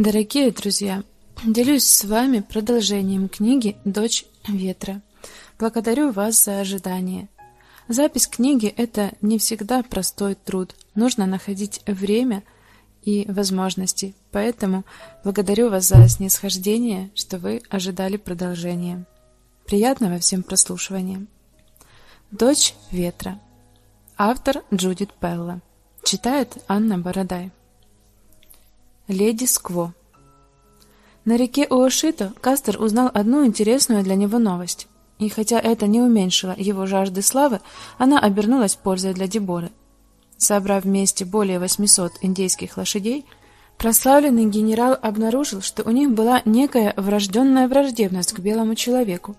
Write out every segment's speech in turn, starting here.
Дорогие друзья, делюсь с вами продолжением книги Дочь ветра. Благодарю вас за ожидание. Запись книги это не всегда простой труд. Нужно находить время и возможности. Поэтому благодарю вас за снисхождение, что вы ожидали продолжения. Приятного всем прослушивания. Дочь ветра. Автор Джудит Пелла. Читает Анна Бородай. Леди Скво. На реке Уошито Кастер узнал одну интересную для него новость. И хотя это не уменьшило его жажды славы, она обернулась пользой для Деборы. Собрав вместе более 800 индейских лошадей, прославленный генерал обнаружил, что у них была некая врожденная враждебность к белому человеку.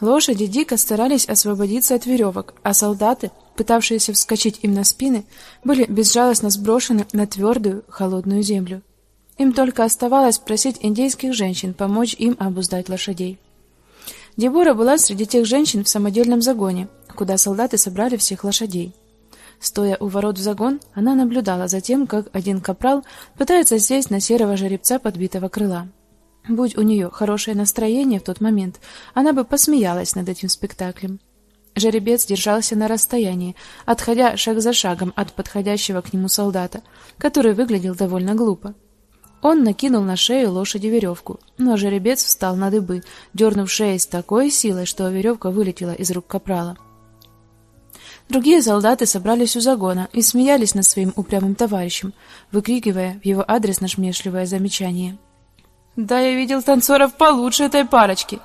Лошади дико старались освободиться от веревок, а солдаты, пытавшиеся вскочить им на спины, были безжалостно сброшены на твердую, холодную землю. Им только оставалось просить индейских женщин помочь им обуздать лошадей. Дебора была среди тех женщин в самодельном загоне, куда солдаты собрали всех лошадей. Стоя у ворот в загон, она наблюдала за тем, как один капрал пытается сесть на серого жеребца подбитого крыла. Будь у нее хорошее настроение в тот момент, она бы посмеялась над этим спектаклем. Жеребец держался на расстоянии, отходя шаг за шагом от подходящего к нему солдата, который выглядел довольно глупо. Он накинул на шею лошади веревку, но жеребец встал на дыбы, дернув шеей с такой силой, что веревка вылетела из рук капрала. Другие солдаты собрались у загона и смеялись над своим упрямым товарищем, выкрикивая в его адрес насмешливое замечание. Да я видел танцоров получше этой парочки.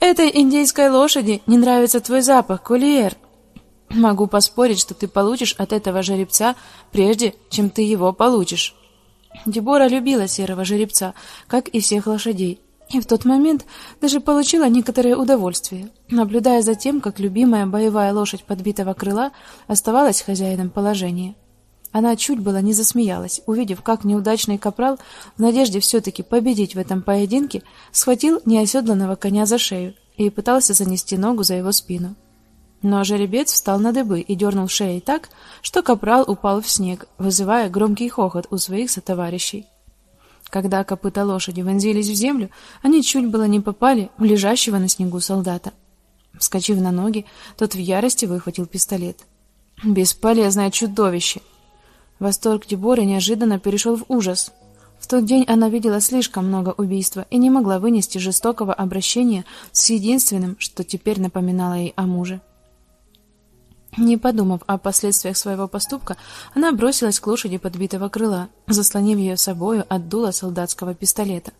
Этой индейской лошади не нравится твой запах, Кулиер. Могу поспорить, что ты получишь от этого жеребца прежде, чем ты его получишь. Дебора любила серого жеребца, как и всех лошадей, и в тот момент даже получила некоторое удовольствие, наблюдая за тем, как любимая боевая лошадь подбитого крыла оставалась хозяином положения. Она чуть было не засмеялась, увидев, как неудачный капрал, в надежде все таки победить в этом поединке, схватил неоседланного коня за шею и пытался занести ногу за его спину. Но жеребец встал на дыбы и дернул шеей так, что капрал упал в снег, вызывая громкий хохот у своих сотоварищей. Когда копыта лошади вонзились в землю, они чуть было не попали в лежащего на снегу солдата. Вскочив на ноги, тот в ярости выхватил пистолет. Бесполезное чудовище, Восторг Деборы неожиданно перешел в ужас. В тот день она видела слишком много убийства и не могла вынести жестокого обращения с единственным, что теперь напоминало ей о муже. Не подумав о последствиях своего поступка, она бросилась к лошади подбитого крыла, заслонив ее собою от дула солдатского пистолета.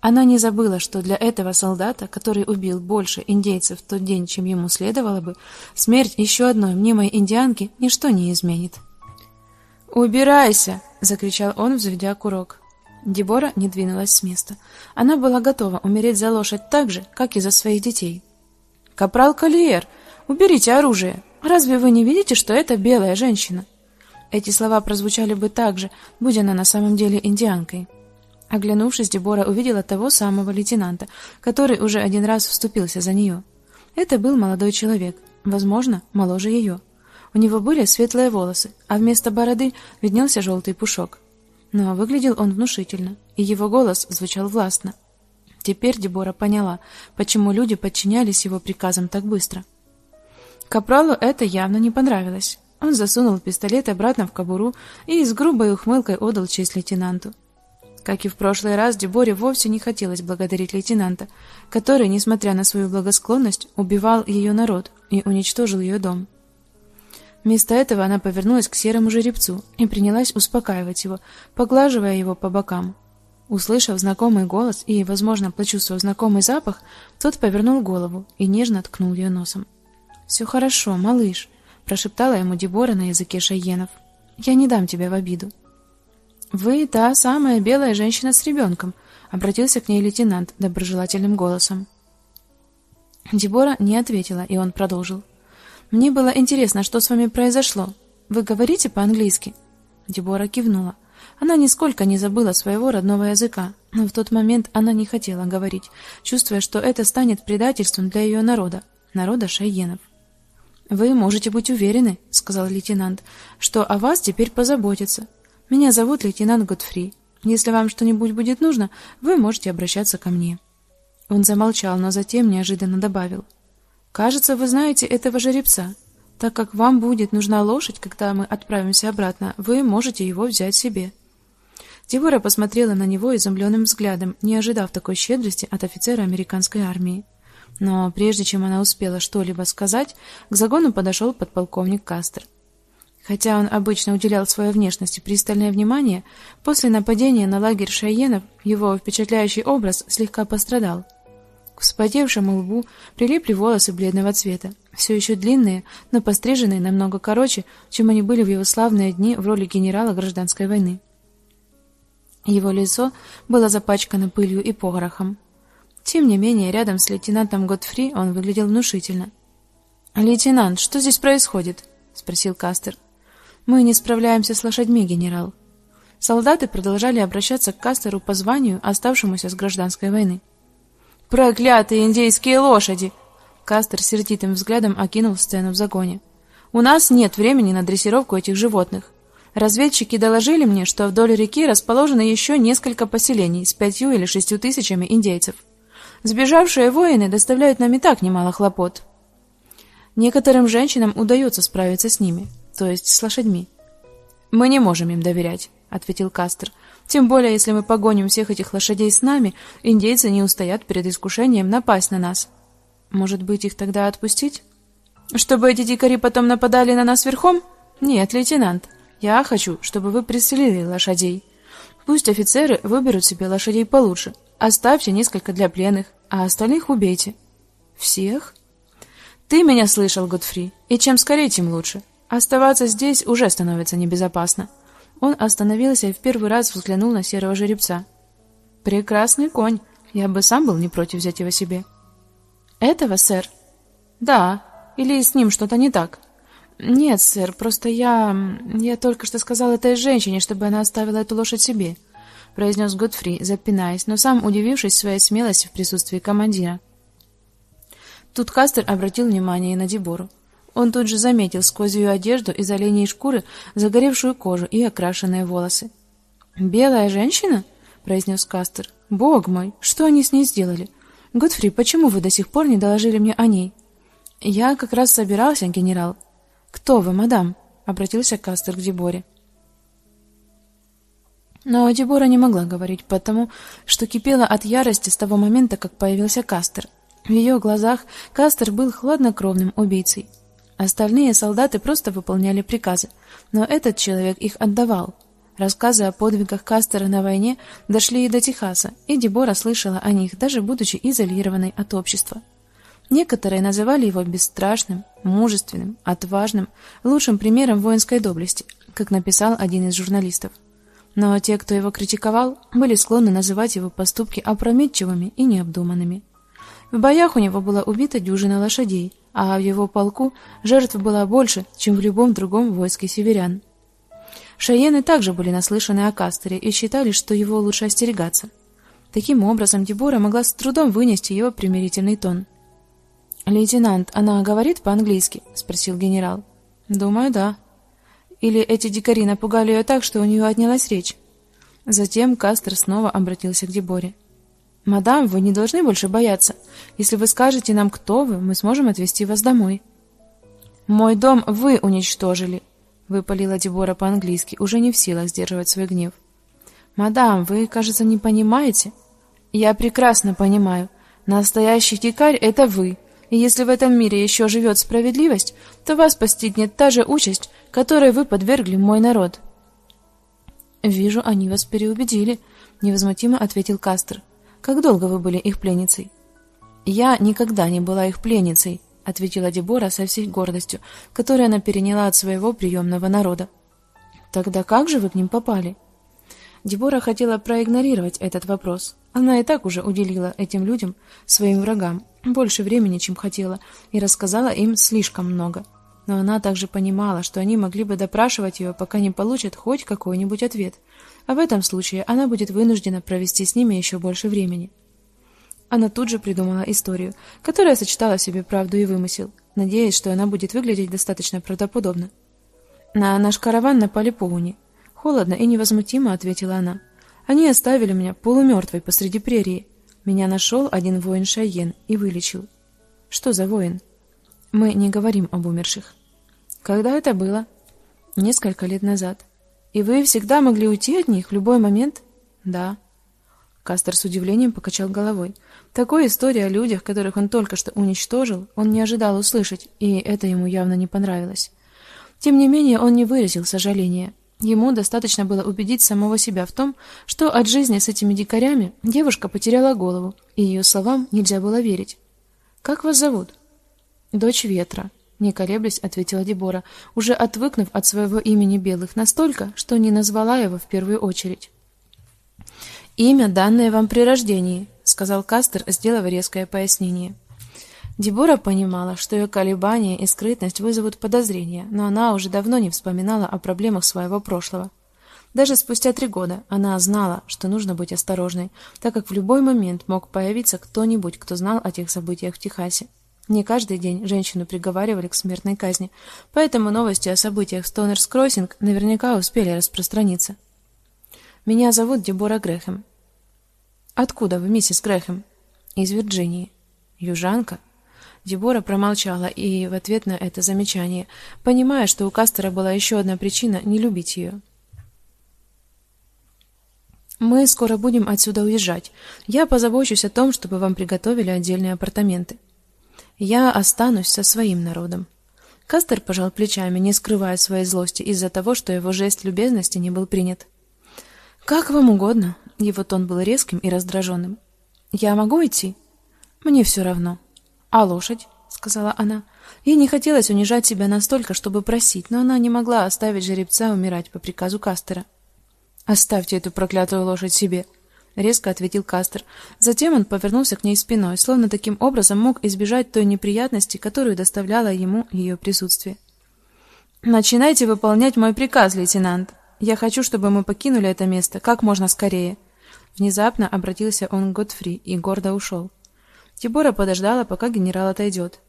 Она не забыла, что для этого солдата, который убил больше индейцев в тот день, чем ему следовало бы, смерть еще одной мнимой индианки ничто не изменит. "Убирайся!" закричал он, взведя курок. Дебора не двинулась с места. Она была готова умереть за лошадь так же, как и за своих детей. Капрал Калиер, уберите оружие. Разве вы не видите, что это белая женщина? Эти слова прозвучали бы так же, будь она на самом деле индианкой. Оглянувшись, Дебора увидела того самого лейтенанта, который уже один раз вступился за нее. Это был молодой человек, возможно, моложе ее. У него были светлые волосы, а вместо бороды виднелся желтый пушок. Но выглядел он внушительно, и его голос звучал властно. Теперь Дебора поняла, почему люди подчинялись его приказам так быстро. Капралу это явно не понравилось. Он засунул пистолет обратно в кобуру и с грубой ухмылкой отдал честь лейтенанту. Как и в прошлый раз, Деборе вовсе не хотелось благодарить лейтенанта, который, несмотря на свою благосклонность, убивал ее народ и уничтожил ее дом. Вместо этого она повернулась к серому жеребцу и принялась успокаивать его, поглаживая его по бокам. Услышав знакомый голос и, возможно, почувствовав знакомый запах, тот повернул голову и нежно ткнул ее носом. «Все хорошо, малыш, прошептала ему Дебора на языке шайенов. Я не дам тебя в обиду. Вы та самая белая женщина с ребенком», — обратился к ней лейтенант доброжелательным голосом. Дебора не ответила, и он продолжил: мне было интересно, что с вами произошло. Вы говорите по-английски? Дебора кивнула. Она нисколько не забыла своего родного языка, но в тот момент она не хотела говорить, чувствуя, что это станет предательством для ее народа, народа шайенов. Вы можете быть уверены, сказал лейтенант, что о вас теперь позаботятся. Меня зовут лейтенант Годфри. Если вам что-нибудь будет нужно, вы можете обращаться ко мне. Он замолчал, но затем неожиданно добавил: "Кажется, вы знаете этого жеребца. Так как вам будет нужна лошадь, когда мы отправимся обратно, вы можете его взять себе". Дебора посмотрела на него изумленным взглядом, не ожидав такой щедрости от офицера американской армии. Но прежде чем она успела что-либо сказать, к загону подошел подполковник Кастер. Хотя он обычно уделял своей внешности пристальное внимание, после нападения на лагерь шайенов его впечатляющий образ слегка пострадал. К вспотевшему лбу прилипли волосы бледного цвета, все еще длинные, но постриженные намного короче, чем они были в его славные дни в роли генерала гражданской войны. Его лицо было запачкано пылью и порохом. Тем не менее, рядом с лейтенантом Готфри он выглядел внушительно. "Лейтенант, что здесь происходит?" спросил Кастер. "Мы не справляемся с лошадьми, генерал". Солдаты продолжали обращаться к Кастеру по званию, оставшемуся с гражданской войны. "Проклятые индейские лошади!" Кастер сердитым взглядом окинул сцену в загоне. "У нас нет времени на дрессировку этих животных. Разведчики доложили мне, что вдоль реки расположено еще несколько поселений с пятью или шестью тысячами индейцев. Сбежавшие воины доставляют нам и так немало хлопот. Некоторым женщинам удается справиться с ними, то есть с лошадьми. Мы не можем им доверять, ответил Кастер. Тем более, если мы погоним всех этих лошадей с нами, индейцы не устоят перед искушением напасть на нас. Может быть, их тогда отпустить? Чтобы эти дикари потом нападали на нас верхом? Нет, лейтенант. Я хочу, чтобы вы пристрелили лошадей. Пусть офицеры выберут себе лошадей получше. Оставьте несколько для пленных, а остальных убейте. Всех? Ты меня слышал, Годфри. И чем скорее, тем лучше. Оставаться здесь уже становится небезопасно. Он остановился и в первый раз взглянул на серого жеребца. Прекрасный конь. Я бы сам был не против взять его себе. Этого, сэр? Да. Или с ним что-то не так? Нет, сэр, просто я я только что сказал этой женщине, чтобы она оставила эту лошадь себе, произнес Годфри, запинаясь, но сам удивившись своей смелости в присутствии командира. Тут Кастер обратил внимание на Дебору. Он тут же заметил сквозь ее одежду из оленей шкуры загоревшую кожу и окрашенные волосы. "Белая женщина?" произнес Кастер. "Бог мой, что они с ней сделали? Годфри, почему вы до сих пор не доложили мне о ней?" "Я как раз собирался, генерал", "Кто вы, мадам?" обратился Кастер к Деборе. Но Дебора не могла говорить, потому что кипела от ярости с того момента, как появился Кастер. В ее глазах Кастер был хладнокровным убийцей. Остальные солдаты просто выполняли приказы, но этот человек их отдавал. Рассказы о подвигах Кастера на войне дошли и до Техаса, и Дебора слышала о них, даже будучи изолированной от общества. Некоторые называли его бесстрашным, мужественным, отважным, лучшим примером воинской доблести, как написал один из журналистов. Но те, кто его критиковал, были склонны называть его поступки опрометчивыми и необдуманными. В боях у него была убита дюжина лошадей, а в его полку жертв было больше, чем в любом другом войске северян. Шаены также были наслышаны о Кастере и считали, что его лучше остерегаться. Таким образом, Дебора могла с трудом вынести его примирительный тон. Лейтенант, она говорит по-английски, спросил генерал. Думаю, да. Или эти дикари напугали ее так, что у нее отнялась речь. Затем Кастер снова обратился к Деборе. Мадам, вы не должны больше бояться. Если вы скажете нам, кто вы, мы сможем отвезти вас домой. Мой дом вы уничтожили, выпалила Дебора по-английски, уже не в силах сдерживать свой гнев. Мадам, вы, кажется, не понимаете. Я прекрасно понимаю. Настоящий дикарь это вы. И если в этом мире еще живет справедливость, то вас постигнет та же участь, которой вы подвергли мой народ. Вижу, они вас переубедили, невозмутимо ответил Кастер. Как долго вы были их пленницей? Я никогда не была их пленницей, ответила Дебора со всей гордостью, которую она переняла от своего приемного народа. Тогда как же вы к ним попали? Дебора хотела проигнорировать этот вопрос. Она и так уже уделила этим людям, своим врагам, больше времени, чем хотела, и рассказала им слишком много. Но она также понимала, что они могли бы допрашивать ее, пока не получат хоть какой-нибудь ответ. А в этом случае она будет вынуждена провести с ними еще больше времени. Она тут же придумала историю, которая сочетала в себе правду и вымысел, надеясь, что она будет выглядеть достаточно правдоподобно. На наш караван напали поуни. Холодно и невозмутимо ответила она. Они оставили меня полумертвой посреди прерии. Меня нашел один воин Шайен и вылечил. Что за воин? Мы не говорим об умерших. Когда это было? Несколько лет назад. И вы всегда могли уйти от них в любой момент? Да. Кастер с удивлением покачал головой. Такой истории о людях, которых он только что уничтожил, он не ожидал услышать, и это ему явно не понравилось. Тем не менее, он не выразил сожаления. Ему достаточно было убедить самого себя в том, что от жизни с этими дикарями девушка потеряла голову, и ее словам нельзя было верить. Как вас зовут? Дочь ветра, не колеблясь, ответила Дебора, уже отвыкнув от своего имени белых настолько, что не назвала его в первую очередь. Имя, данное вам при рождении, сказал Кастер, сделав резкое пояснение. Дебора понимала, что ее колебания и скрытность вызовут подозрения, но она уже давно не вспоминала о проблемах своего прошлого. Даже спустя три года она знала, что нужно быть осторожной, так как в любой момент мог появиться кто-нибудь, кто знал о тех событиях в Техасе. Не каждый день женщину приговаривали к смертной казни, поэтому новости о событиях в Стонерс-Кроссинг наверняка успели распространиться. Меня зовут Дебора Грэхэм. Откуда вы, миссис Грэхэм? Из Вирджинии. Южанка? Дебора промолчала и в ответ на это замечание, понимая, что у Кастера была еще одна причина не любить ее. Мы скоро будем отсюда уезжать. Я позабочусь о том, чтобы вам приготовили отдельные апартаменты. Я останусь со своим народом. Кастер пожал плечами, не скрывая своей злости из-за того, что его жест любезности не был принят. Как вам угодно. Его тон был резким и раздраженным. Я могу идти? Мне все равно. А лошадь? сказала она. Ей не хотелось унижать себя настолько, чтобы просить, но она не могла оставить жеребца умирать по приказу Кастера. Оставьте эту проклятую лошадь себе, резко ответил Кастер. Затем он повернулся к ней спиной, словно таким образом мог избежать той неприятности, которую доставляло ему ее присутствие. Начинайте выполнять мой приказ, лейтенант, я хочу, чтобы мы покинули это место как можно скорее. Внезапно обратился он к Готфри и гордо ушел. Тибора подождала, пока генерал отойдет.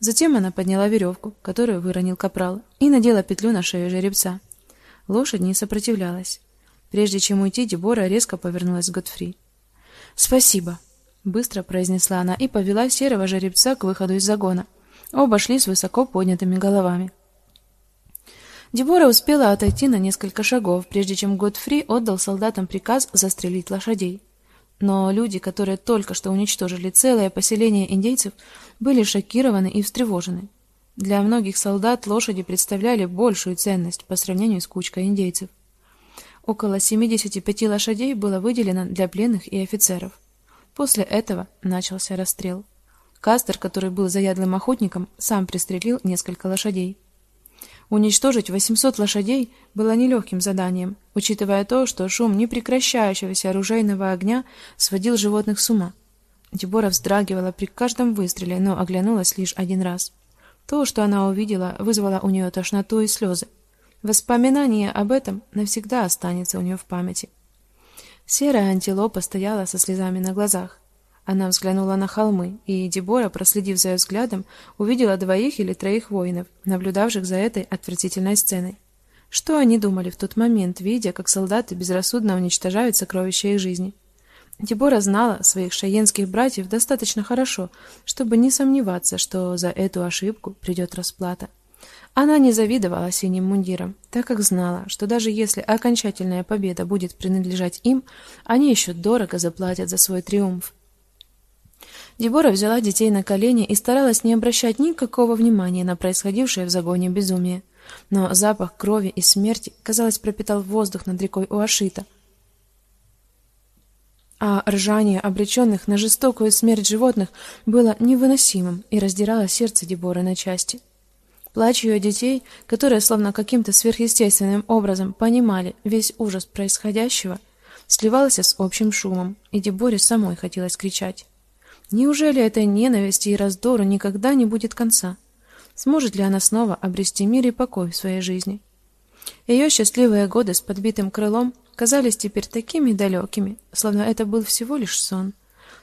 Затем она подняла веревку, которую выронил капрал, и надела петлю на шею жеребца. Лошадь не сопротивлялась. Прежде чем уйти, Дебора резко повернулась к Готфри. "Спасибо", быстро произнесла она и повела серого жеребца к выходу из загона. Оба шли с высоко поднятыми головами. Дебора успела отойти на несколько шагов, прежде чем Годфри отдал солдатам приказ застрелить лошадей. Но люди, которые только что уничтожили целое поселение индейцев, были шокированы и встревожены. Для многих солдат лошади представляли большую ценность по сравнению с кучкой индейцев. Около 75 лошадей было выделено для пленных и офицеров. После этого начался расстрел. Кастер, который был заядлым охотником, сам пристрелил несколько лошадей. Уничтожить 800 лошадей было нелегким заданием, учитывая то, что шум непрекращающегося оружейного огня сводил животных с ума. Дебора вздрагивала при каждом выстреле, но оглянулась лишь один раз. То, что она увидела, вызвало у нее тошноту и слезы. Воспоминание об этом навсегда останется у нее в памяти. Серая антилопа стояла со слезами на глазах. Она взглянула на холмы, и Дебора, проследив за ее взглядом, увидела двоих или троих воинов, наблюдавших за этой отвратительной сценой. Что они думали в тот момент, видя, как солдаты безрассудно уничтожают сокровища их жизни? Дебора знала своих шаенских братьев достаточно хорошо, чтобы не сомневаться, что за эту ошибку придет расплата. Она не завидовала синим мундирам, так как знала, что даже если окончательная победа будет принадлежать им, они еще дорого заплатят за свой триумф. Дебора взяла детей на колени и старалась не обращать никакого внимания на происходившее в загоне безумие. Но запах крови и смерти, казалось, пропитал воздух над рекой Уашита. А ржание обреченных на жестокую смерть животных было невыносимым и раздирало сердце Деборы на части. Плач ее детей, которые словно каким-то сверхъестественным образом понимали весь ужас происходящего, сливался с общим шумом, и Деборе самой хотелось кричать. Неужели этой ненависти и раздору никогда не будет конца? Сможет ли она снова обрести мир и покой в своей жизни? Ее счастливые годы с подбитым крылом казались теперь такими далекими, словно это был всего лишь сон.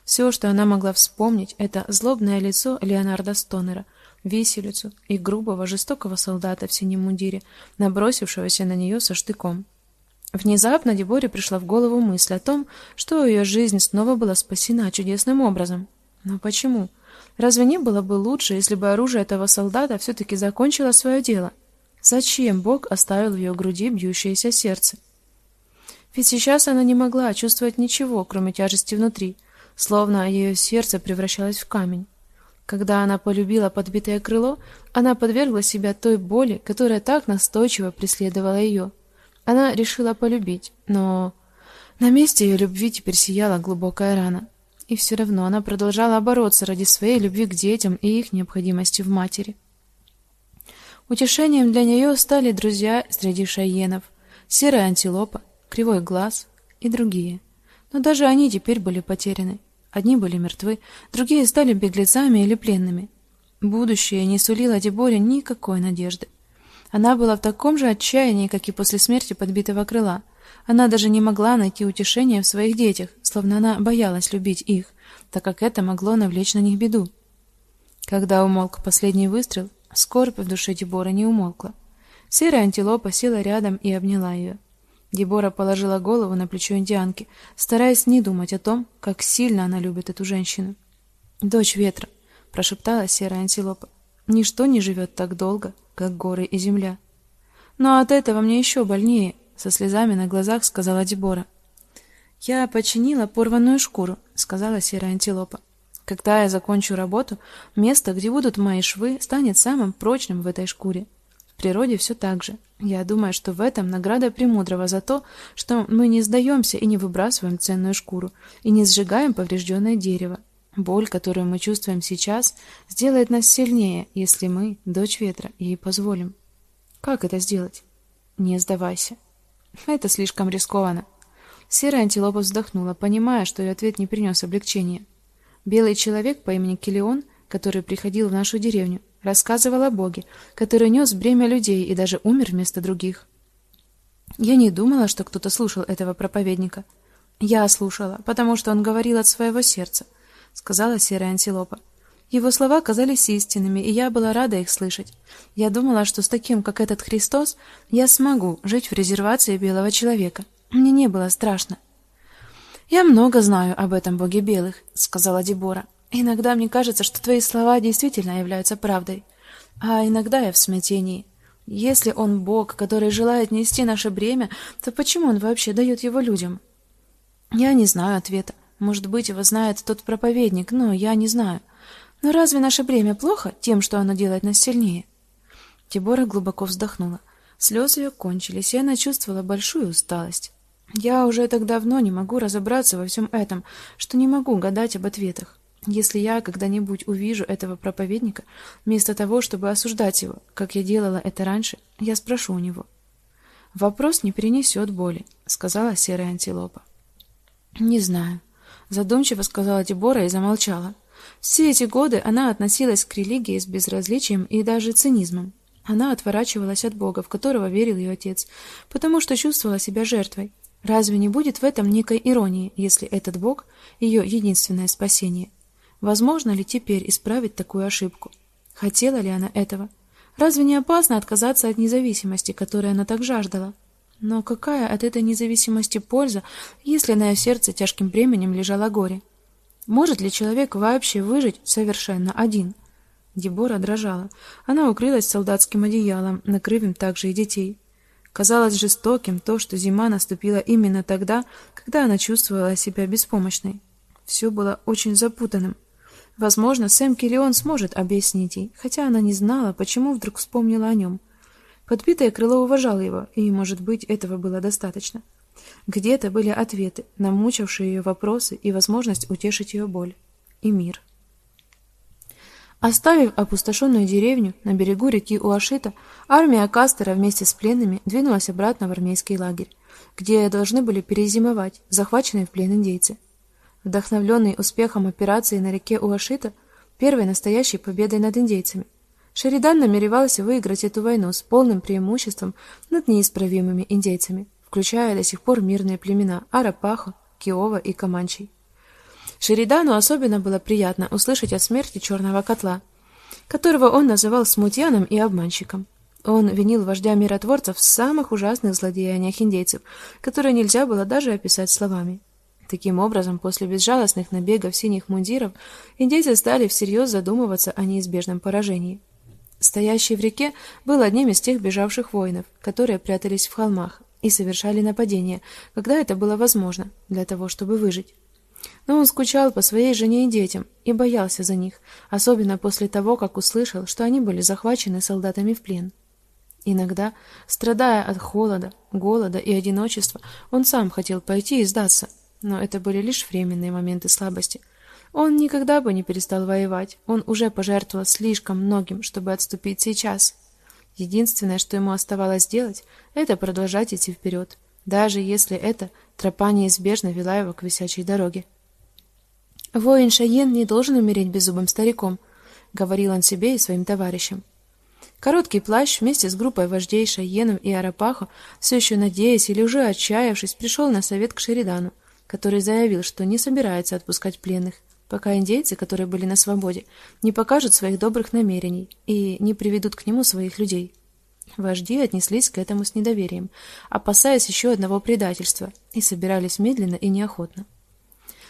Все, что она могла вспомнить, это злобное лицо Леонарда Стонера, виселицу и грубого, жестокого солдата в синем мундире, набросившегося на нее со штыком. Внезапно Деборе пришла в голову мысль о том, что ее жизнь снова была спасена чудесным образом. Но почему? Разве не было бы лучше, если бы оружие этого солдата все таки закончило свое дело? Зачем Бог оставил в ее груди бьющееся сердце? Ведь сейчас она не могла чувствовать ничего, кроме тяжести внутри, словно ее сердце превращалось в камень. Когда она полюбила подбитое крыло, она подвергла себя той боли, которая так настойчиво преследовала ее. Она решила полюбить, но на месте ее любви теперь сияла глубокая рана. И все равно она продолжала бороться ради своей любви к детям и их необходимости в матери. Утешением для нее стали друзья среди шайенов: серая антилопа, кривой глаз и другие. Но даже они теперь были потеряны. Одни были мертвы, другие стали беглецами или пленными. Будущее не сулило Деборе никакой надежды. Она была в таком же отчаянии, как и после смерти подбитого крыла. Она даже не могла найти утешения в своих детях, словно она боялась любить их, так как это могло навлечь на них беду. Когда умолк последний выстрел, скорбь в душе Деборы не умолкла. Серая антилопа села рядом и обняла ее. Дебора положила голову на плечо индианки, стараясь не думать о том, как сильно она любит эту женщину. "Дочь ветра", прошептала серая антилопа. "Ничто не живет так долго, как горы и земля". "Но от этого мне еще больнее", со слезами на глазах сказала Дебора. "Я починила порванную шкуру", сказала серая антилопа. "Когда я закончу работу, место, где будут мои швы, станет самым прочным в этой шкуре. Природе все так же. Я думаю, что в этом награда премудрого за то, что мы не сдаемся и не выбрасываем ценную шкуру, и не сжигаем поврежденное дерево. Боль, которую мы чувствуем сейчас, сделает нас сильнее, если мы, дочь ветра, ей позволим. Как это сделать? Не сдавайся. Это слишком рискованно. Серая антилопа вздохнула, понимая, что ее ответ не принес облегчения. Белый человек по имени Килион, который приходил в нашу деревню, рассказывал о Боге, который нес бремя людей и даже умер вместо других. Я не думала, что кто-то слушал этого проповедника. Я слушала, потому что он говорил от своего сердца, сказала серая антилопа. Его слова казались истинными, и я была рада их слышать. Я думала, что с таким, как этот Христос, я смогу жить в резервации белого человека. Мне не было страшно. Я много знаю об этом Боге белых, сказала Дебора. Иногда мне кажется, что твои слова действительно являются правдой, а иногда я в смятении. Если он Бог, который желает нести наше бремя, то почему он вообще дает его людям? Я не знаю ответа. Может быть, его знает тот проповедник, но я не знаю. Но разве наше бремя плохо тем, что оно делает нас сильнее? Тибора глубоко вздохнула. Слезы ее кончились, и она чувствовала большую усталость. Я уже так давно не могу разобраться во всем этом, что не могу гадать об ответах. Если я когда-нибудь увижу этого проповедника, вместо того, чтобы осуждать его, как я делала это раньше, я спрошу у него. Вопрос не принесет боли, сказала серая антилопа. Не знаю, задумчиво сказала Дебора и замолчала. Все эти годы она относилась к религии с безразличием и даже цинизмом. Она отворачивалась от Бога, в которого верил ее отец, потому что чувствовала себя жертвой. Разве не будет в этом некой иронии, если этот Бог ее единственное спасение? Возможно ли теперь исправить такую ошибку? Хотела ли она этого? Разве не опасно отказаться от независимости, которой она так жаждала? Но какая от этой независимости польза, если на ее сердце тяжким бременем лежало горе? Может ли человек вообще выжить совершенно один? Дебора дрожала. Она укрылась солдатским одеялом, накрыв им также и детей. Казалось жестоким то, что зима наступила именно тогда, когда она чувствовала себя беспомощной. Все было очень запутанным. Возможно, Сэм Киллион сможет объяснить ей, хотя она не знала, почему вдруг вспомнила о нем. Подбитое крыло уважало его, и, может быть, этого было достаточно. Где-то были ответы на мучившие ее вопросы и возможность утешить ее боль. И мир. Оставив опустошенную деревню на берегу реки Уашита, армия Кастера вместе с пленными двинулась обратно в армейский лагерь, где должны были перезимовать захваченные в плен индейцы. Вдохновленный успехом операции на реке Уашита, первой настоящей победой над индейцами, Шеридан намеревался выиграть эту войну с полным преимуществом над неисправимыми индейцами, включая до сих пор мирные племена Арапахо, Киова и Команчей. Шеридану особенно было приятно услышать о смерти черного котла, которого он называл смутьяном и обманщиком. Он винил вождя миротворцев в самых ужасных злодеяниях индейцев, которые нельзя было даже описать словами. Таким образом, после безжалостных набегов синих мундиров, индейцы стали всерьез задумываться о неизбежном поражении. Стоящий в реке был одним из тех бежавших воинов, которые прятались в холмах и совершали нападения, когда это было возможно, для того, чтобы выжить. Но он скучал по своей жене и детям и боялся за них, особенно после того, как услышал, что они были захвачены солдатами в плен. Иногда, страдая от холода, голода и одиночества, он сам хотел пойти и сдаться, но это были лишь временные моменты слабости. Он никогда бы не перестал воевать. Он уже пожертвовал слишком многим, чтобы отступить сейчас. Единственное, что ему оставалось делать, это продолжать идти вперед, даже если эта тропа неизбежно вела его к висячей дороге. Воин Шаен не должен умереть беззубым стариком, говорил он себе и своим товарищам. Короткий плащ вместе с группой вождей Шаеном и Арапахо, все еще надеясь или уже отчаявшись, пришел на совет к Шеридану, который заявил, что не собирается отпускать пленных, пока индейцы, которые были на свободе, не покажут своих добрых намерений и не приведут к нему своих людей. Вожди отнеслись к этому с недоверием, опасаясь еще одного предательства, и собирались медленно и неохотно.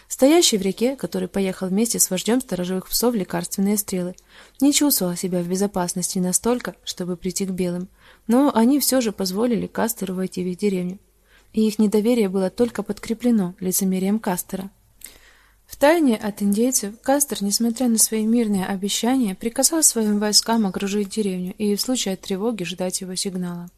Стоящий в реке, который поехал вместе с вождем сторожевых псов лекарственные стрелы, не чувствовал себя в безопасности настолько, чтобы прийти к белым, но они все же позволили Кастеру войти в их деревню. И их недоверие было только подкреплено лицемерием Кастера. Втайне от индейцев Кастер, несмотря на свои мирные обещания, приказал своим войскам окружить деревню и в случае тревоги ждать его сигнала.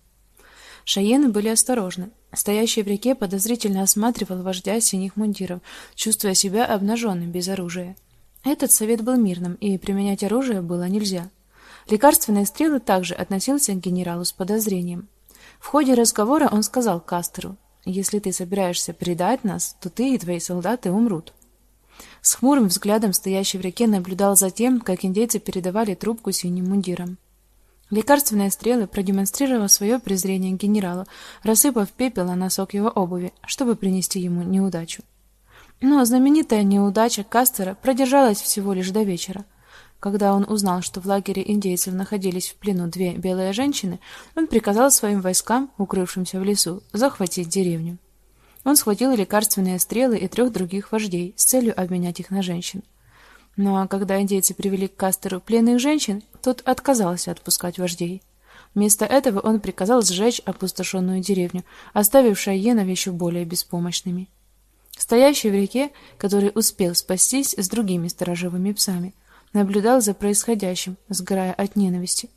Шаены были осторожны. Стоящий в реке подозрительно осматривал вождя синих мундиров, чувствуя себя обнаженным без оружия. Этот совет был мирным, и применять оружие было нельзя. Лекарственные стрелы также относился к генералу с подозрением. В ходе разговора он сказал Кастеру: "Если ты собираешься предать нас, то ты и твои солдаты умрут". С хмурым взглядом стоящий в реке наблюдал за тем, как индейцы передавали трубку синим мундирам. Лекарственные стрелы продемонстрировав свое презрение к генералу, рассыпав пепел на носок его обуви, чтобы принести ему неудачу. Но знаменитая неудача Кастера продержалась всего лишь до вечера. Когда он узнал, что в лагере индейцев находились в плену две белые женщины, он приказал своим войскам, укрывшимся в лесу, захватить деревню. Он схватил лекарственные стрелы и трех других вождей с целью обменять их на женщин. Но когда индейцы привели к Кастеру пленных женщин, тот отказался отпускать вождей. Вместо этого он приказал сжечь опустошенную деревню, оставив шайенов еще более беспомощными. Стоящий в реке, который успел спастись с другими сторожевыми псами, наблюдал за происходящим, сгорая от ненависти.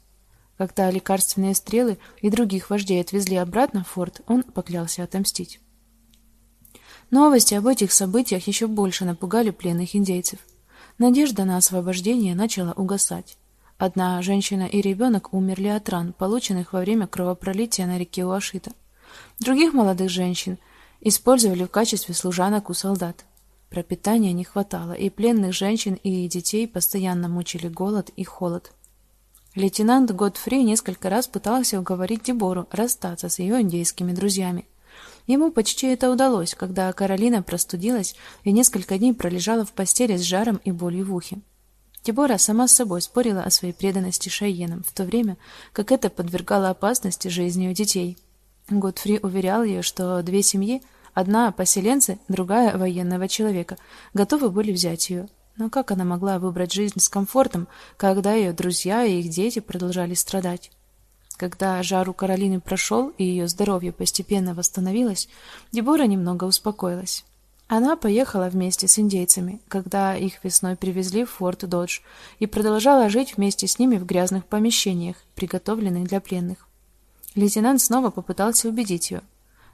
Когда лекарственные стрелы и других вождей отвезли обратно в форт, он поклялся отомстить. Новости об этих событиях еще больше напугали пленных индейцев. Надежда на освобождение начала угасать. Одна женщина и ребенок умерли от ран, полученных во время кровопролития на реке Уашита. Других молодых женщин использовали в качестве служанок у солдат. Пропитания не хватало, и пленных женщин и детей постоянно мучили голод и холод. Лейтенант Годфри несколько раз пытался уговорить Дебору расстаться с ее индейскими друзьями. Ему почти это удалось, когда Каролина простудилась и несколько дней пролежала в постели с жаром и болью в ухе. Дебора сама с собой спорила о своей преданности Шайенам, в то время как это подвергало опасности жизни ее детей. Годфри уверял ее, что две семьи, одна поселенцы, другая военного человека, готовы были взять ее. Но как она могла выбрать жизнь с комфортом, когда ее друзья и их дети продолжали страдать? Когда жар у Каролины прошел и ее здоровье постепенно восстановилось, Дебора немного успокоилась. Она поехала вместе с индейцами, когда их весной привезли в форт Додж, и продолжала жить вместе с ними в грязных помещениях, приготовленных для пленных. Лейтенант снова попытался убедить ее.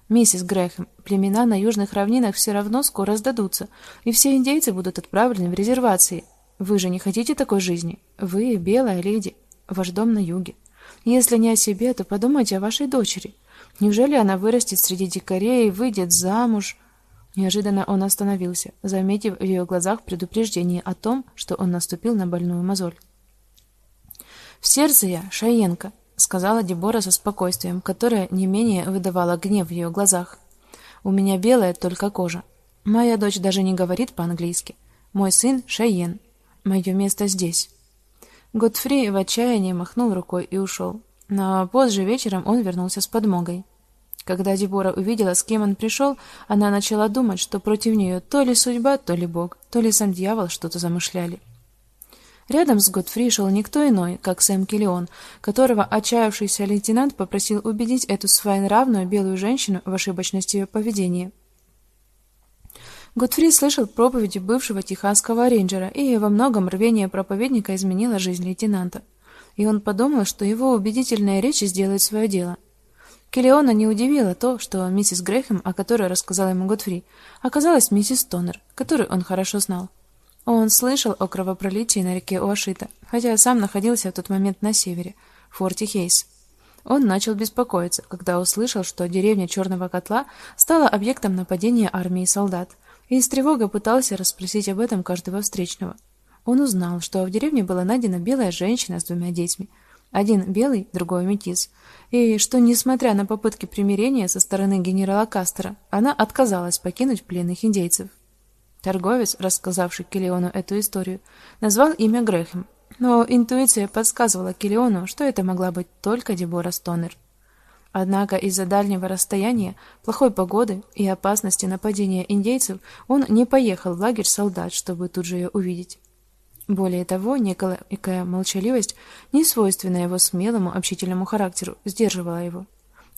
Миссис Грэхэм, племена на южных равнинах все равно скоро сдадутся, и все индейцы будут отправлены в резервации. Вы же не хотите такой жизни? Вы белая леди, ваш дом на юге. Если не о себе, то подумайте о вашей дочери. Неужели она вырастет среди дикарей выйдет замуж? Неожиданно он остановился, заметив в ее глазах предупреждение о том, что он наступил на больную мозоль. В сердце я Шаенко, сказала Дебора со спокойствием, которое не менее выдавало гнев в ее глазах. У меня белая только кожа. Моя дочь даже не говорит по-английски. Мой сын Шаен. Мое место здесь. Годфри в отчаянии махнул рукой и ушел. но позже вечером он вернулся с подмогой. Когда Дебора увидела, с кем он пришел, она начала думать, что против нее то ли судьба, то ли Бог, то ли сам дьявол что-то замышляли. Рядом с Годфри шел никто иной, как Сэм Киллион, которого отчаявшийся лейтенант попросил убедить эту своенравную белую женщину в ошибочности ее поведения. Годфри слышал проповеди бывшего техасского рейнджера, и во многом рвение проповедника изменило жизнь лейтенанта. И он подумал, что его убедительная речь сделает свое дело. Киллиона не удивило то, что миссис Грэхэм, о которой рассказал ему Годфри, оказалась миссис Тоннер, которую он хорошо знал. Он слышал о кровопролитии на реке Уашита, хотя сам находился в тот момент на севере, в форте Хейс. Он начал беспокоиться, когда услышал, что деревня Черного котла стала объектом нападения армии солдат, и с тревогой пытался расспросить об этом каждого встречного. Он узнал, что в деревне была найдена белая женщина с двумя детьми, один белый, другой метис, и что несмотря на попытки примирения со стороны генерала Кастера, она отказалась покинуть пленных индейцев. Торговец, рассказавший Килиону эту историю, назвал имя Грэхэм, но интуиция подсказывала Килиону, что это могла быть только Дебора Стонер. Однако из-за дальнего расстояния, плохой погоды и опасности нападения индейцев он не поехал в лагерь солдат, чтобы тут же ее увидеть. Более того, некая молчаливость, не свойственная его смелому общительному характеру, сдерживала его.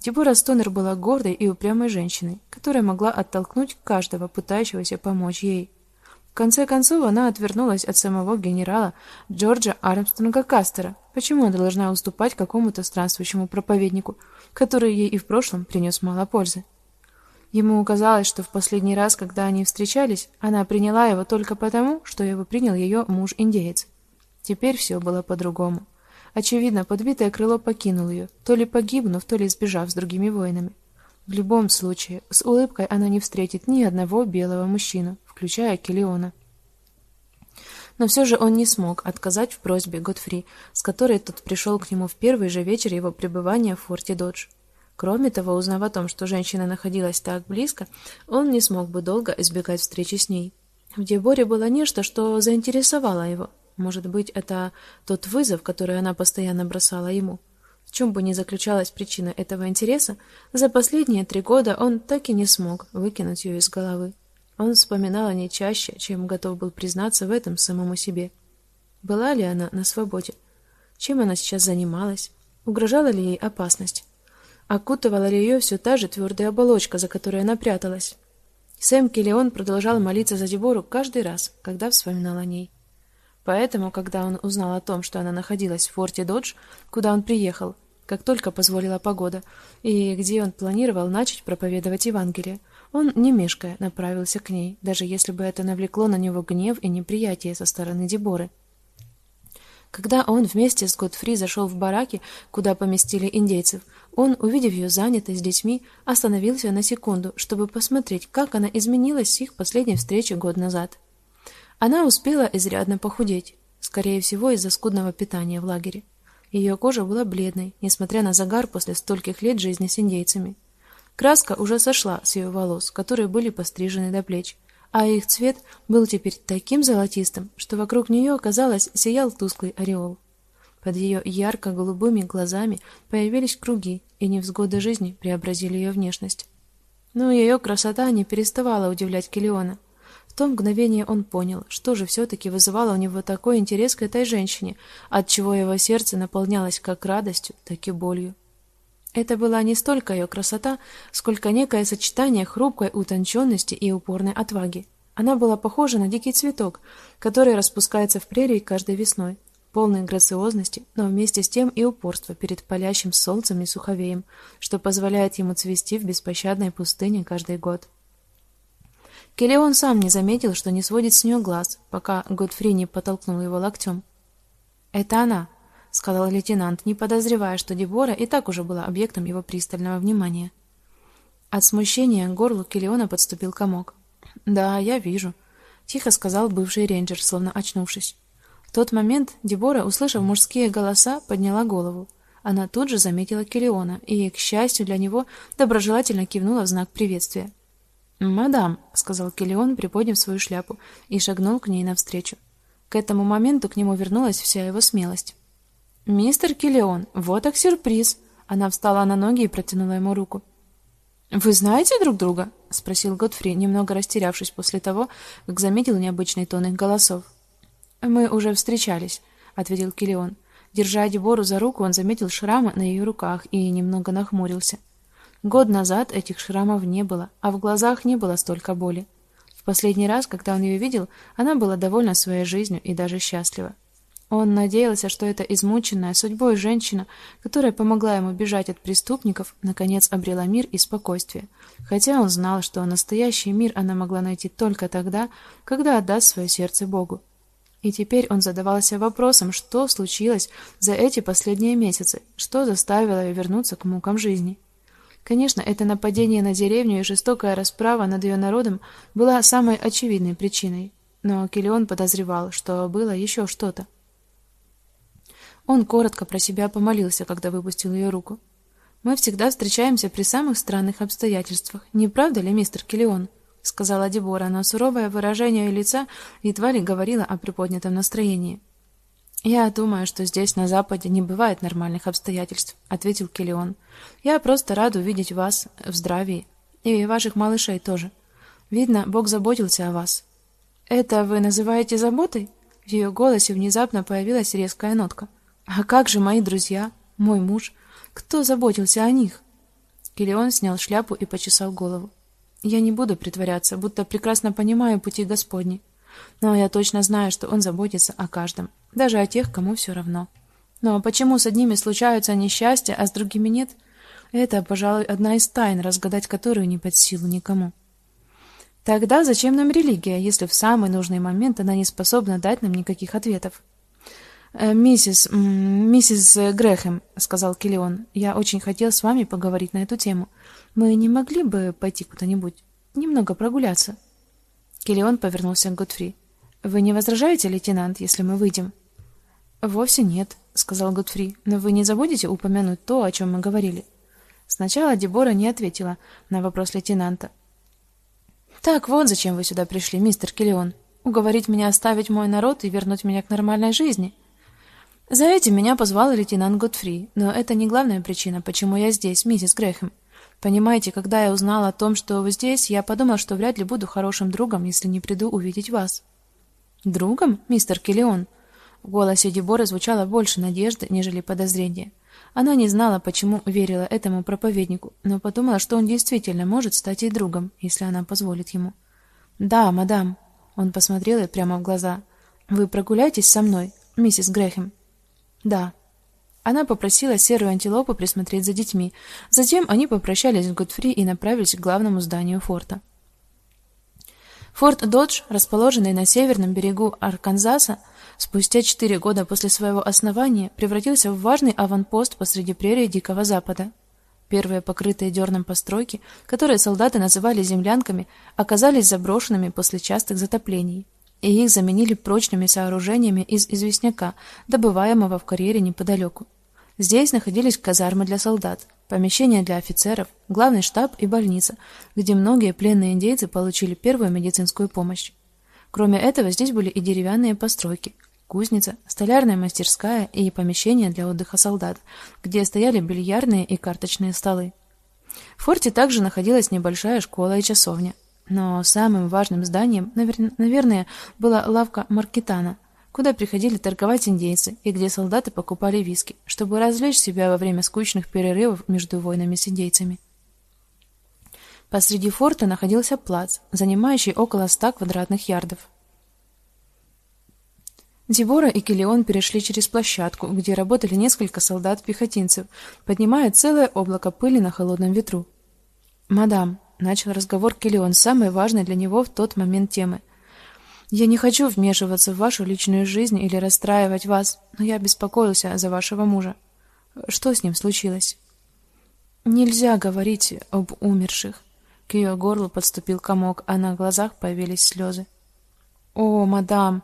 Дебора Стонер была гордой и упрямой женщиной, которая могла оттолкнуть каждого, пытающегося помочь ей. В конце концов, она отвернулась от самого генерала Джорджа Армстронга Кастера. Почему она должна уступать какому-то странствующему проповеднику, который ей и в прошлом принес мало пользы? Ему казалось, что в последний раз, когда они встречались, она приняла его только потому, что его принял ее муж-индеец. Теперь все было по-другому. Очевидно, подбитое крыло покинуло ее, то ли погибнув, то ли сбежав с другими воинами. В любом случае, с улыбкой она не встретит ни одного белого мужчину, включая Келиона. Но все же он не смог отказать в просьбе Годфри, с которой тот пришел к нему в первый же вечер его пребывания в форте Додж. Кроме того, узнав о том, что женщина находилась так близко, он не смог бы долго избегать встречи с ней. В Деборе было нечто, что заинтересовало его. Может быть, это тот вызов, который она постоянно бросала ему. В чем бы ни заключалась причина этого интереса, за последние три года он так и не смог выкинуть ее из головы. Он вспоминал о ней чаще, чем готов был признаться в этом самому себе. Была ли она на свободе? Чем она сейчас занималась? Угрожала ли ей опасность? Окутывала ли ее все та же твердая оболочка, за которой она пряталась? Сэм Киллион продолжал молиться за Дебору каждый раз, когда вспоминал о ней. Поэтому, когда он узнал о том, что она находилась в форте Додж, куда он приехал, как только позволила погода, и где он планировал начать проповедовать Евангелие, он, не мешкая, направился к ней, даже если бы это навлекло на него гнев и неприятие со стороны Деборы. Когда он вместе с Годфри зашел в бараки, куда поместили индейцев, он, увидев ее занятой с детьми, остановился на секунду, чтобы посмотреть, как она изменилась с их последней встречи год назад. Она успела изрядно похудеть, скорее всего, из-за скудного питания в лагере. Ее кожа была бледной, несмотря на загар после стольких лет жизни с индейцами. Краска уже сошла с ее волос, которые были пострижены до плеч, а их цвет был теперь таким золотистым, что вокруг нее, казалось, сиял тусклый ореол. Под ее ярко-голубыми глазами появились круги, и невзгоды жизни преобразили ее внешность. Но ее красота не переставала удивлять Килиона то мгновение он понял, что же все-таки вызывало у него такой интерес к этой женщине, от чего его сердце наполнялось как радостью, так и болью. Это была не столько ее красота, сколько некое сочетание хрупкой утонченности и упорной отваги. Она была похожа на дикий цветок, который распускается в прерии каждой весной, полный грациозности, но вместе с тем и упорства перед палящим солнцем и суховеем, что позволяет ему цвести в беспощадной пустыне каждый год. Келеон сам не заметил, что не сводит с нее глаз, пока Годфри не подтолкнул его локтем. "Это она", сказал лейтенант, не подозревая, что Дебора и так уже была объектом его пристального внимания. От смущения горлу Келеона подступил комок. "Да, я вижу", тихо сказал бывший рейнджер, словно очнувшись. В тот момент Дебора, услышав мужские голоса, подняла голову. Она тут же заметила Келеона и, к счастью для него, доброжелательно кивнула в знак приветствия. "Мадам", сказал Килион, приподняв свою шляпу, и шагнул к ней навстречу. К этому моменту к нему вернулась вся его смелость. Мистер Килеон, вот так сюрприз. Она встала на ноги и протянула ему руку. Вы знаете друг друга? спросил Готфри, немного растерявшись после того, как заметил необычный тон их голосов. Мы уже встречались, ответил Килеон. Держа Дебору за руку, он заметил шрамы на ее руках и немного нахмурился. Год назад этих шрамов не было, а в глазах не было столько боли. В последний раз, когда он ее видел, она была довольна своей жизнью и даже счастлива. Он надеялся, что эта измученная судьбой женщина, которая помогла ему бежать от преступников, наконец обрела мир и спокойствие. Хотя он знал, что настоящий мир она могла найти только тогда, когда отдаст свое сердце Богу. И теперь он задавался вопросом, что случилось за эти последние месяцы, что заставило ее вернуться к мукам жизни. Конечно, это нападение на деревню и жестокая расправа над ее народом была самой очевидной причиной, но Килион подозревал, что было еще что-то. Он коротко про себя помолился, когда выпустил ее руку. Мы всегда встречаемся при самых странных обстоятельствах, не правда ли, мистер Килион? сказала Дебора, но суровое выражение ее лица едва ли говорило о приподнятом настроении. Я думаю, что здесь на западе не бывает нормальных обстоятельств, ответил Килион. Я просто рад увидеть вас в здравии и ваших малышей тоже. Видно, Бог заботился о вас. Это вы называете заботой? В ее голосе внезапно появилась резкая нотка. А как же мои друзья, мой муж? Кто заботился о них? Килион снял шляпу и почесал голову. Я не буду притворяться, будто прекрасно понимаю пути Господни, но я точно знаю, что он заботится о каждом, даже о тех, кому все равно. Но почему с одними случаются несчастья, а с другими нет? Это, пожалуй, одна из тайн, разгадать которую не под силу никому. Тогда зачем нам религия, если в самый нужный момент она не способна дать нам никаких ответов? Э, миссис, миссис Грэхэм, сказал Киллион. Я очень хотел с вами поговорить на эту тему. Мы не могли бы пойти куда-нибудь, немного прогуляться. Киллион повернулся к Готфри. Вы не возражаете, лейтенант, если мы выйдем? Вовсе нет, сказал Готфри. Но вы не забудете упомянуть то, о чем мы говорили. Сначала Дебора не ответила на вопрос лейтенанта. Так вот, зачем вы сюда пришли, мистер Киллион? Уговорить меня оставить мой народ и вернуть меня к нормальной жизни? За этим меня позвал лейтенант Готфри, но это не главная причина, почему я здесь, миссис Грэхэм. Понимаете, когда я узнала о том, что вы здесь, я подумала, что вряд ли буду хорошим другом, если не приду увидеть вас. Другом, мистер Киллион? В голосе Деборы звучало больше надежды, нежели подозрения. Она не знала, почему верила этому проповеднику, но подумала, что он действительно может стать ей другом, если она позволит ему. "Да, мадам", он посмотрел ей прямо в глаза. "Вы прогуляетесь со мной, миссис Грэхэм?" Да. Она попросила серую антилопу присмотреть за детьми. Затем они попрощались с Годфри и направились к главному зданию форта. Форт Додж, расположенный на северном берегу Арканзаса, спустя четыре года после своего основания превратился в важный аванпост посреди прерий Дикого Запада. Первые покрытые дерном постройки, которые солдаты называли землянками, оказались заброшенными после частых затоплений и их заменили прочными сооружениями из известняка, добываемого в карьере неподалеку. Здесь находились казармы для солдат, помещения для офицеров, главный штаб и больница, где многие пленные индейцы получили первую медицинскую помощь. Кроме этого, здесь были и деревянные постройки: кузница, столярная мастерская и помещения для отдыха солдат, где стояли бильярдные и карточные столы. В форте также находилась небольшая школа и часовня. Но самым важным зданием, наверное, была лавка Маркетана, куда приходили торговать индейцы и где солдаты покупали виски, чтобы развлечь себя во время скучных перерывов между войнами с индейцами. Посреди форта находился плац, занимающий около ста квадратных ярдов. Дебора и Килион перешли через площадку, где работали несколько солдат-пехотинцев, поднимая целое облако пыли на холодном ветру. "Мадам", начал разговор Киллион с самой важной для него в тот момент темы. Я не хочу вмешиваться в вашу личную жизнь или расстраивать вас, но я беспокоился за вашего мужа. Что с ним случилось? Нельзя говорить об умерших. К ее горлу подступил комок, а на глазах появились слезы. О, мадам,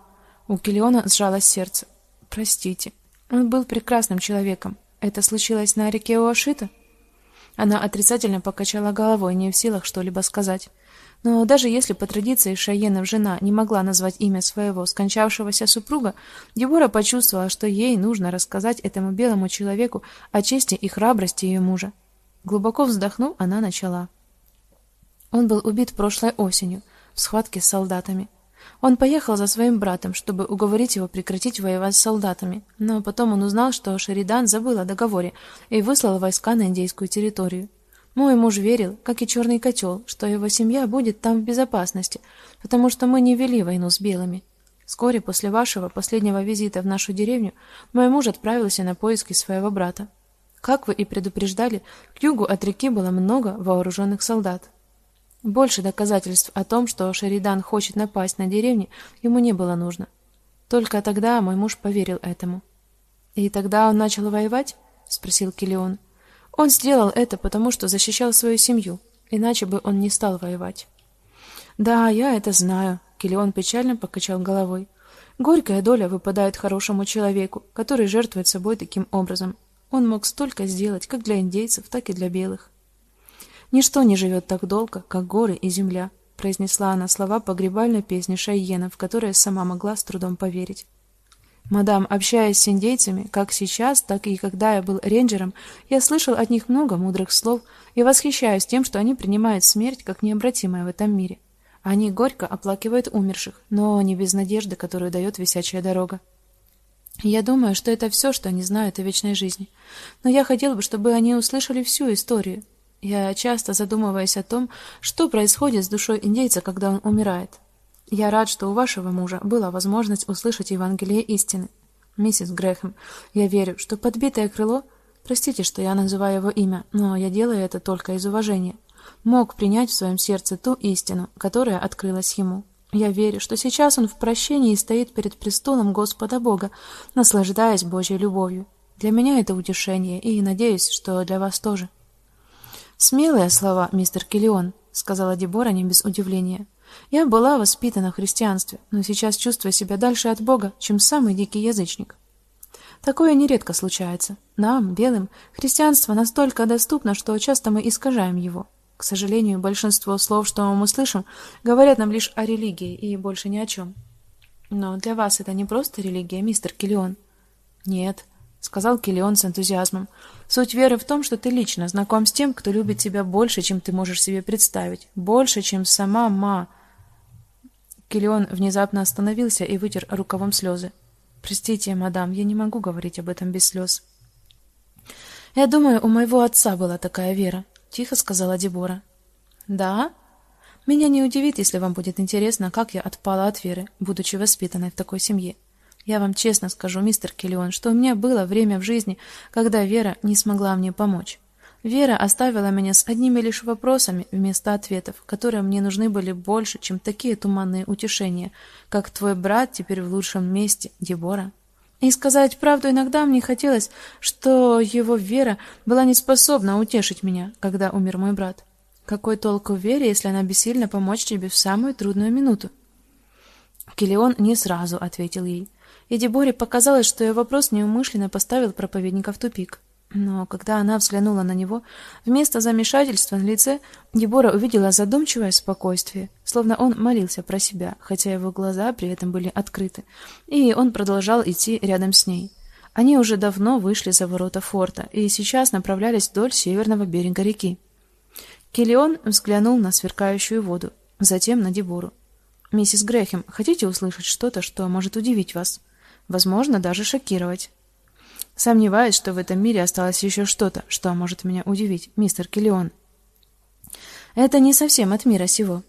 у Киллиона сжалось сердце. Простите. Он был прекрасным человеком. Это случилось на реке Уашита? Она отрицательно покачала головой, не в силах что-либо сказать. Но даже если по традиции Шаенов жена не могла назвать имя своего скончавшегося супруга, Дебора почувствовала, что ей нужно рассказать этому белому человеку о чести и храбрости ее мужа. Глубоко вздохнув, она начала. Он был убит прошлой осенью в схватке с солдатами. Он поехал за своим братом, чтобы уговорить его прекратить воевать с солдатами, но потом он узнал, что Шеридан забыл о договоре и выслал войска на индейскую территорию. Мой муж верил, как и черный котел, что его семья будет там в безопасности, потому что мы не вели войну с белыми. Вскоре после вашего последнего визита в нашу деревню мой муж отправился на поиски своего брата. Как вы и предупреждали, к югу от реки было много вооруженных солдат. Больше доказательств о том, что Шеридан хочет напасть на деревню, ему не было нужно. Только тогда мой муж поверил этому. И тогда он начал воевать, спросил Килион. Он сделал это потому, что защищал свою семью, иначе бы он не стал воевать. Да, я это знаю, Килион печально покачал головой. Горькая доля выпадает хорошему человеку, который жертвует собой таким образом. Он мог столько сделать, как для индейцев, так и для белых. Ничто не живет так долго, как горы и земля, произнесла она слова погребальной песни Шайена, в которые сама могла с трудом поверить. Мадам, общаясь с индейцами, как сейчас, так и когда я был рейнджером, я слышал от них много мудрых слов и восхищаюсь тем, что они принимают смерть как необратимое в этом мире. Они горько оплакивают умерших, но не без надежды, которую дает висячая дорога. Я думаю, что это все, что они знают о вечной жизни. Но я хотел бы, чтобы они услышали всю историю. Я часто задумываюсь о том, что происходит с душой индейца, когда он умирает. Я рад, что у вашего мужа была возможность услышать Евангелие истины. Миссис Грэхэм, я верю, что подбитое крыло, простите, что я называю его имя, но я делаю это только из уважения, мог принять в своем сердце ту истину, которая открылась ему. Я верю, что сейчас он в прощении стоит перед престолом Господа Бога, наслаждаясь Божьей любовью. Для меня это утешение, и надеюсь, что для вас тоже. Смелые слова, мистер Киллион, сказала Дебора не без удивления. Я была воспитана в христианстве, но сейчас чувствую себя дальше от Бога, чем самый дикий язычник. Такое нередко случается. Нам, белым, христианство настолько доступно, что часто мы искажаем его. К сожалению, большинство слов, что мы слышим, говорят нам лишь о религии и больше ни о чем. Но для вас это не просто религия, мистер Киллион. Нет, сказал Киллион с энтузиазмом. Суть веры в том, что ты лично знаком с тем, кто любит тебя больше, чем ты можешь себе представить, больше, чем сама ма. Киллион внезапно остановился и вытер рукавом слезы. Простите, мадам, я не могу говорить об этом без слез. Я думаю, у моего отца была такая вера, тихо сказала Дебора. Да? Меня не удивит, если вам будет интересно, как я отпала от веры, будучи воспитанной в такой семье. Я вам честно скажу, мистер Киллион, что у меня было время в жизни, когда вера не смогла мне помочь. Вера оставила меня с одними лишь вопросами вместо ответов, которые мне нужны были больше, чем такие туманные утешения, как твой брат теперь в лучшем месте, Дебора. И сказать правду, иногда мне хотелось, что его вера была не способна утешить меня, когда умер мой брат. Какой толк в вере, если она бессильна помочь тебе в самую трудную минуту? Килеон не сразу ответил ей, и Деборе показалось, что ее вопрос неумышленно поставил проповедника в тупик. Но когда она взглянула на него, вместо замешательства на лице Дебора увидела задумчивое спокойствие, словно он молился про себя, хотя его глаза при этом были открыты, и он продолжал идти рядом с ней. Они уже давно вышли за ворота форта и сейчас направлялись вдоль северного берега реки. Килион взглянул на сверкающую воду, затем на Дебору. Миссис Грэхэм, хотите услышать что-то, что может удивить вас, возможно, даже шокировать? Сомневаюсь, что в этом мире осталось еще что-то, что может меня удивить, мистер Киллион. Это не совсем от мира сего.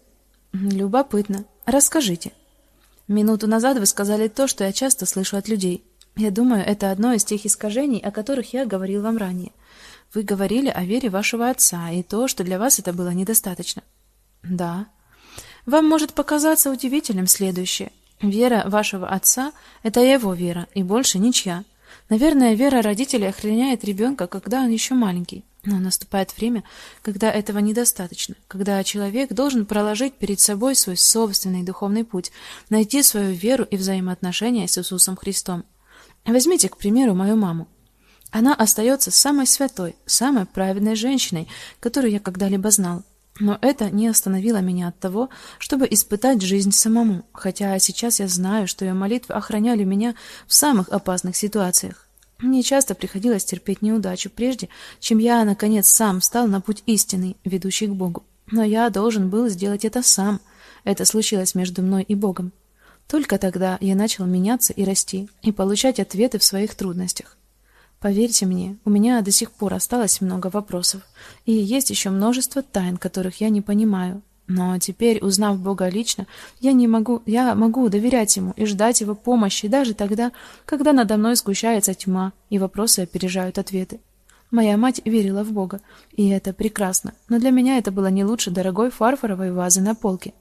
Любопытно. Расскажите. Минуту назад вы сказали то, что я часто слышу от людей. Я думаю, это одно из тех искажений, о которых я говорил вам ранее. Вы говорили о вере вашего отца и то, что для вас это было недостаточно. Да. Вам может показаться удивительным следующее. Вера вашего отца это его вера и больше ничья. Наверное, вера родителей охраняет ребенка, когда он еще маленький. Но наступает время, когда этого недостаточно, когда человек должен проложить перед собой свой собственный духовный путь, найти свою веру и взаимоотношения с Иисусом Христом. Возьмите, к примеру, мою маму. Она остается самой святой, самой праведной женщиной, которую я когда-либо знал. Но это не остановило меня от того, чтобы испытать жизнь самому, хотя сейчас я знаю, что ее молитвы охраняли меня в самых опасных ситуациях. Мне часто приходилось терпеть неудачу, прежде чем я, наконец, сам встал на путь истинный, ведущий к Богу. Но я должен был сделать это сам. Это случилось между мной и Богом. Только тогда я начал меняться и расти, и получать ответы в своих трудностях. Поверьте мне, у меня до сих пор осталось много вопросов, и есть еще множество тайн, которых я не понимаю. Но теперь, узнав Бога лично, я не могу, я могу доверять ему и ждать его помощи даже тогда, когда надо мной сгущается тьма и вопросы опережают ответы. Моя мать верила в Бога, и это прекрасно. Но для меня это было не лучше дорогой фарфоровой вазы на полке.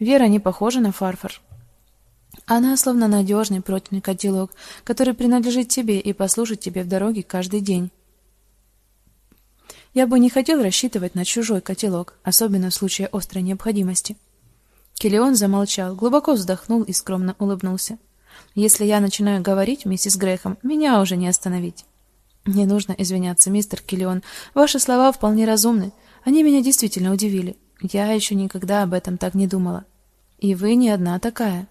Вера не похожа на фарфор. Она словно надежный прочный котелок, который принадлежит тебе и послужит тебе в дороге каждый день. Я бы не хотел рассчитывать на чужой котелок, особенно в случае острой необходимости. Килион замолчал, глубоко вздохнул и скромно улыбнулся. Если я начинаю говорить, миссис Грехом, меня уже не остановить. Не нужно извиняться, мистер Килион. Ваши слова вполне разумны. Они меня действительно удивили. Я еще никогда об этом так не думала. И вы не одна такая.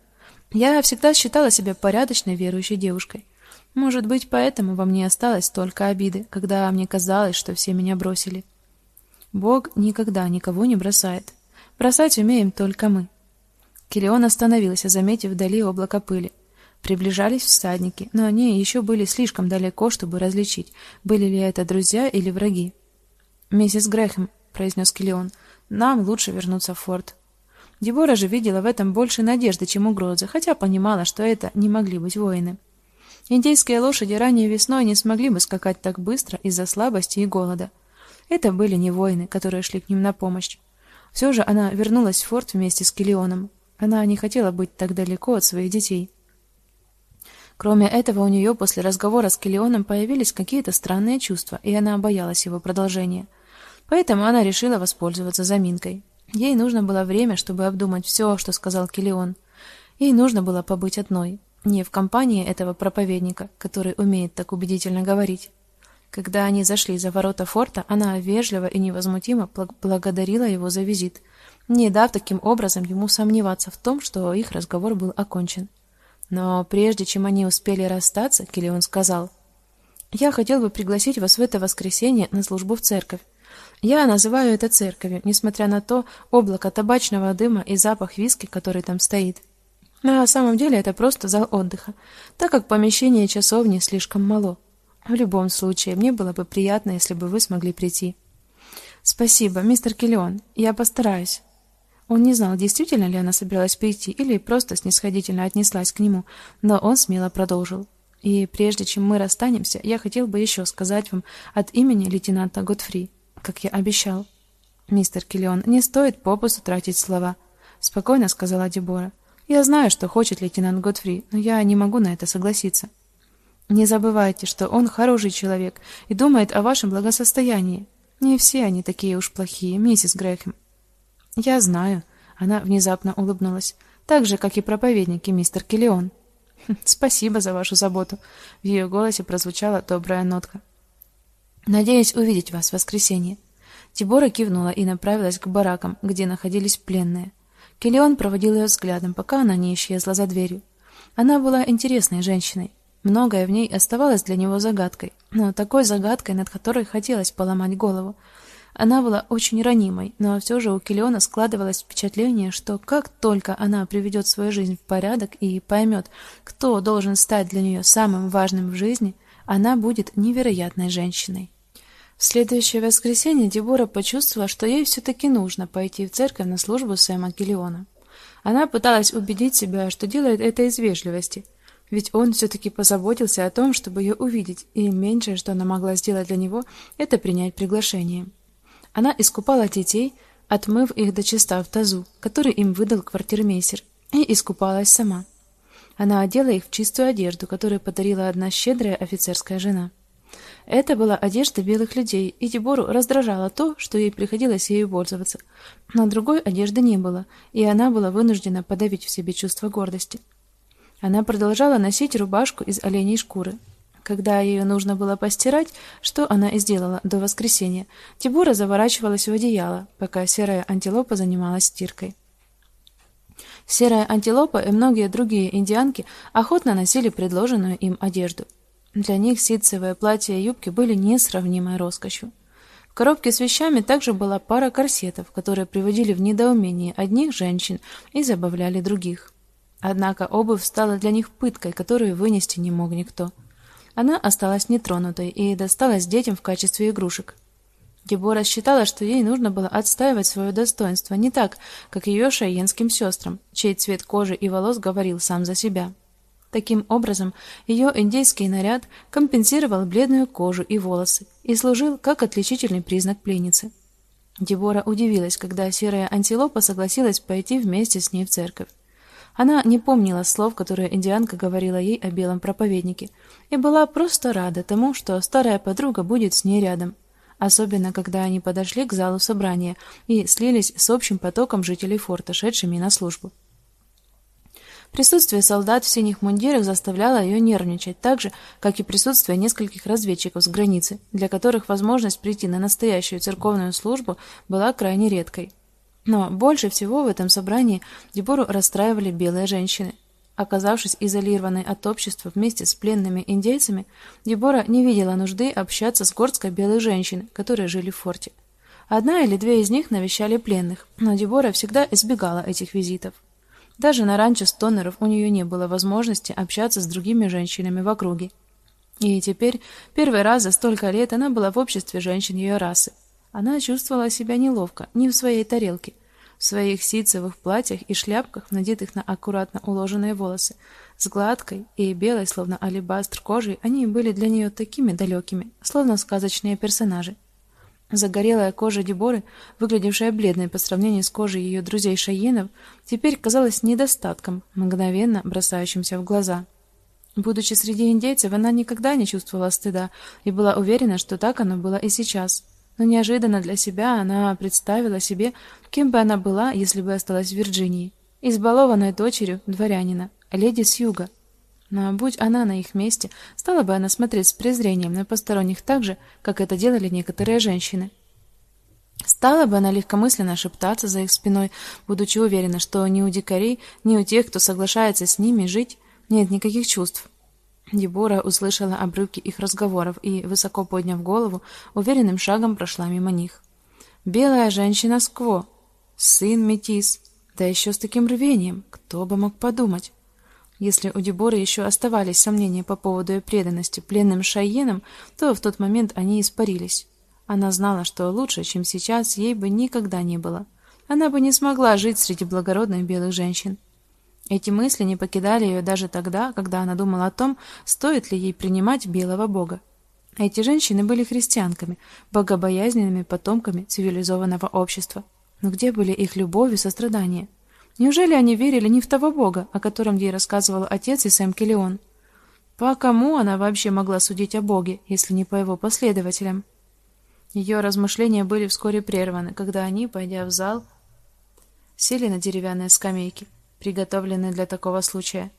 Я всегда считала себя порядочной верующей девушкой. Может быть, поэтому во мне осталось только обиды, когда мне казалось, что все меня бросили. Бог никогда никого не бросает. Бросать умеем только мы. Килион остановился, заметив вдали облако пыли. Приближались всадники, но они еще были слишком далеко, чтобы различить, были ли это друзья или враги. "Миссис Грэхэм", произнес Килион. "Нам лучше вернуться в форт. Дебора же видела в этом больше надежды, чем угрозы, хотя понимала, что это не могли быть воины. Индейские лошади ранней весной не смогли бы скакать так быстро из-за слабости и голода. Это были не воины, которые шли к ним на помощь. Все же она вернулась в форт вместе с Килионом. Она не хотела быть так далеко от своих детей. Кроме этого, у нее после разговора с Килионом появились какие-то странные чувства, и она боялась его продолжения. Поэтому она решила воспользоваться заминкой. Ей нужно было время, чтобы обдумать все, что сказал Килион. Ей нужно было побыть одной, не в компании этого проповедника, который умеет так убедительно говорить. Когда они зашли за ворота форта, она вежливо и невозмутимо благодарила его за визит, не дав таким образом ему сомневаться в том, что их разговор был окончен. Но прежде чем они успели расстаться, Килион сказал: "Я хотел бы пригласить вас в это воскресенье на службу в церковь. Я называю это церковью, несмотря на то облако табачного дыма и запах виски, который там стоит. На самом деле это просто зал отдыха, так как помещение часовни слишком мало. В любом случае, мне было бы приятно, если бы вы смогли прийти. Спасибо, мистер Киллион. Я постараюсь. Он не знал, действительно ли она собиралась прийти или просто снисходительно отнеслась к нему, но он смело продолжил: "И прежде чем мы расстанемся, я хотел бы еще сказать вам от имени лейтенанта Готфри, как я обещал. Мистер Киллион, не стоит попусту тратить слова, спокойно сказала Дебора. Я знаю, что хочет лейтенант Готфри, но я не могу на это согласиться. Не забывайте, что он хороший человек и думает о вашем благосостоянии. Не все они такие уж плохие, миссис Грэхэм. Я знаю, она внезапно улыбнулась, так же как и проповедники мистер Киллион. Спасибо за вашу заботу. В ее голосе прозвучала добрая нотка. Надеюсь увидеть вас в воскресенье. Тибора кивнула и направилась к баракам, где находились пленные. Келион проводил ее взглядом, пока она не исчезла за дверью. Она была интересной женщиной. Многое в ней оставалось для него загадкой, но такой загадкой, над которой хотелось поломать голову. Она была очень ранимой, но все же у Келиона складывалось впечатление, что как только она приведет свою жизнь в порядок и поймет, кто должен стать для нее самым важным в жизни, она будет невероятной женщиной. В следующее воскресенье Дебора почувствовала, что ей все таки нужно пойти в церковь на службу Сэма Гиллиона. Она пыталась убедить себя, что делает это из вежливости, ведь он все таки позаботился о том, чтобы ее увидеть, и меньшее, что она могла сделать для него, это принять приглашение. Она искупала детей, отмыв их до чиста в тазу, который им выдал квартирмейстер, и искупалась сама. Она одела их в чистую одежду, которую подарила одна щедрая офицерская жена. Это была одежда белых людей, и Дебору раздражало то, что ей приходилось ею пользоваться. Но другой одежды не было, и она была вынуждена подавить в себе чувство гордости. Она продолжала носить рубашку из оленей шкуры. Когда ее нужно было постирать, что она и сделала до воскресенья, Тибура заворачивалась в одеяло, пока серая антилопа занималась стиркой. Серая антилопа и многие другие индианки охотно носили предложенную им одежду. Для них ситцевые платья и юбки были несравнимой роскошью. В коробке с вещами также была пара корсетов, которые приводили в недоумение одних женщин и забавляли других. Однако обувь стала для них пыткой, которую вынести не мог никто. Она осталась нетронутой и досталась детям в качестве игрушек. Дебора считала, что ей нужно было отстаивать свое достоинство не так, как ее шайенским сестрам, чей цвет кожи и волос говорил сам за себя. Таким образом, ее индейский наряд компенсировал бледную кожу и волосы и служил как отличительный признак пленницы. Дебора удивилась, когда серая антилопа согласилась пойти вместе с ней в церковь. Она не помнила слов, которые индианка говорила ей о белом проповеднике, и была просто рада тому, что старая подруга будет с ней рядом, особенно когда они подошли к залу собрания и слились с общим потоком жителей форта, шедшими на службу. Присутствие солдат в синих мундирах заставляло ее нервничать, так же, как и присутствие нескольких разведчиков с границы, для которых возможность прийти на настоящую церковную службу была крайне редкой. Но больше всего в этом собрании Дебору расстраивали белые женщины. Оказавшись изолированной от общества вместе с пленными индейцами, Дебора не видела нужды общаться с горсткой белых женщин, которые жили в форте. Одна или две из них навещали пленных, но Дебора всегда избегала этих визитов. Даже на ранчо Стонеров у нее не было возможности общаться с другими женщинами в округе. И теперь, первый раз за столько лет, она была в обществе женщин ее расы. Она чувствовала себя неловко, не в своей тарелке. В своих ситцевых платьях и шляпках, надетых на аккуратно уложенные волосы, с гладкой и белой, словно алебастр кожей, они были для нее такими далекими, словно сказочные персонажи. Загорелая кожа Деборы, выглядевшая бледной по сравнению с кожей ее друзей Шаенов, теперь казалась недостатком, мгновенно бросающимся в глаза. Будучи среди индейцев, она никогда не чувствовала стыда и была уверена, что так оно было и сейчас. Но неожиданно для себя она представила себе, кем бы она была, если бы осталась в Вирджинии, избалованной дочерью дворянина, леди с юга. Но будь она на их месте, стала бы она смотреть с презрением на посторонних так же, как это делали некоторые женщины. Стала бы она легкомысленно шептаться за их спиной, будучи уверена, что ни у дикарей, ни у тех, кто соглашается с ними жить, нет никаких чувств. Дебора услышала обрывки их разговоров и, высоко подняв голову, уверенным шагом прошла мимо них. Белая женщина Скво, сын метис, да еще с таким рвением, кто бы мог подумать. Если у Деборы еще оставались сомнения по поводу ее преданности пленным шайенам, то в тот момент они испарились. Она знала, что лучше, чем сейчас, ей бы никогда не было. Она бы не смогла жить среди благородных белых женщин. Эти мысли не покидали ее даже тогда, когда она думала о том, стоит ли ей принимать белого бога. Эти женщины были христианками, богобоязненными потомками цивилизованного общества. Но где были их любовь и сострадание? Неужели они верили не в того бога, о котором ей рассказывал отец и Сэм Келлион? По кому она вообще могла судить о боге, если не по его последователям? Ее размышления были вскоре прерваны, когда они, пойдя в зал, сели на деревянные скамейки приготовленные для такого случая.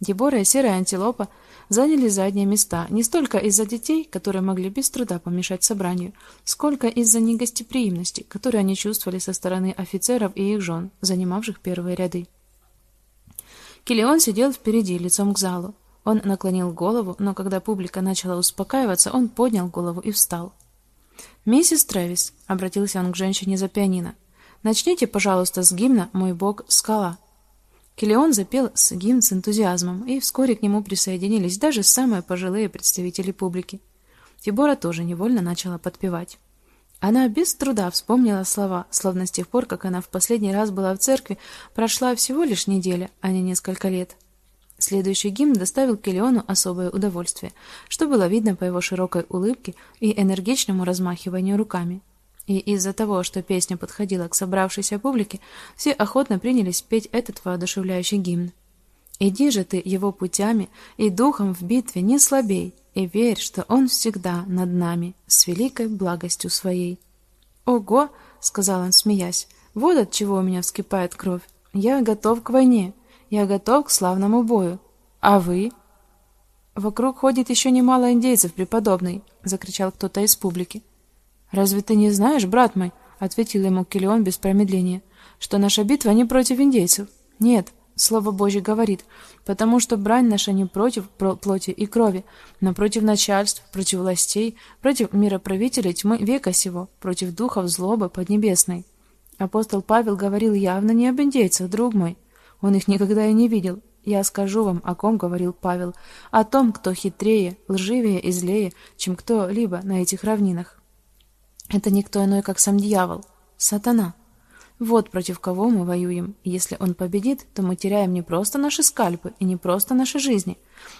Дебора и серая антилопа заняли задние места не столько из-за детей, которые могли без труда помешать собранию, сколько из-за негостеприимности, которую они чувствовали со стороны офицеров и их жен, занимавших первые ряды. Килион сидел впереди, лицом к залу. Он наклонил голову, но когда публика начала успокаиваться, он поднял голову и встал. "Миссис Трэвис", обратился он к женщине за пианино. "Начните, пожалуйста, с гимна Мой бог скала". Килеон запел с гимн с энтузиазмом, и вскоре к нему присоединились даже самые пожилые представители публики. Тибора тоже невольно начала подпевать. Она без труда вспомнила слова, словно с тех пор, как она в последний раз была в церкви, прошла всего лишь неделя, а не несколько лет. Следующий гимн доставил Келеону особое удовольствие, что было видно по его широкой улыбке и энергичному размахиванию руками. И из-за того, что песня подходила к собравшейся публике, все охотно принялись петь этот воодушевляющий гимн. Иди же ты его путями и духом в битве не слабей, и верь, что он всегда над нами с великой благостью своей. Ого, сказал он, смеясь. Вот от чего у меня вскипает кровь. Я готов к войне. Я готов к славному бою. А вы? Вокруг ходит еще немало индейцев, преподобный, закричал кто-то из публики. Разве ты не знаешь, брат мой, ответил ему Килион без промедления, что наша битва не против индейцев. Нет, Слово Божье говорит, потому что брань наша не против плоти и крови, но против начальств, против властей, против мироправителей тьмы века сего, против духов злобы поднебесной. Апостол Павел говорил явно не об индейцах, друг мой. Он их никогда и не видел. Я скажу вам, о ком говорил Павел, о том, кто хитрее, лживее и злее, чем кто-либо на этих равнинах. Это никто иной, как сам дьявол, сатана. Вот против кого мы воюем. Если он победит, то мы теряем не просто наши скальпы и не просто наши жизни.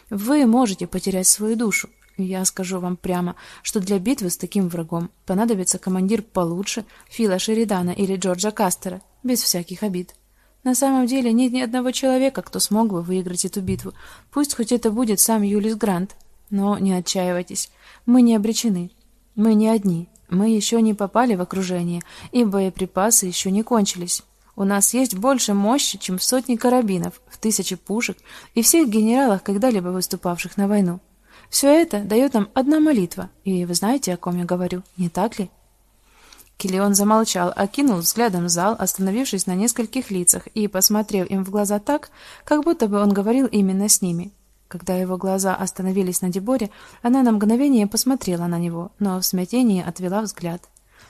Вы можете потерять свою душу. Я скажу вам прямо, что для битвы с таким врагом понадобится командир получше Фила Шеридана или Джорджа Кастера, без всяких обид. На самом деле нет ни одного человека, кто смог бы выиграть эту битву. Пусть хоть это будет сам Юлис Грант, но не отчаивайтесь. Мы не обречены. Мы не одни. Мы еще не попали в окружение, и боеприпасы еще не кончились. У нас есть больше мощи, чем в сотни карабинов, в тысячи пушек и всех генералах, когда-либо выступавших на войну. Все это дает нам одна молитва, и вы знаете, о ком я говорю, не так ли? Килион замолчал, окинул взглядом зал, остановившись на нескольких лицах и посмотрев им в глаза так, как будто бы он говорил именно с ними. Когда его глаза остановились на Деборе, она на мгновение посмотрела на него, но в смятении отвела взгляд.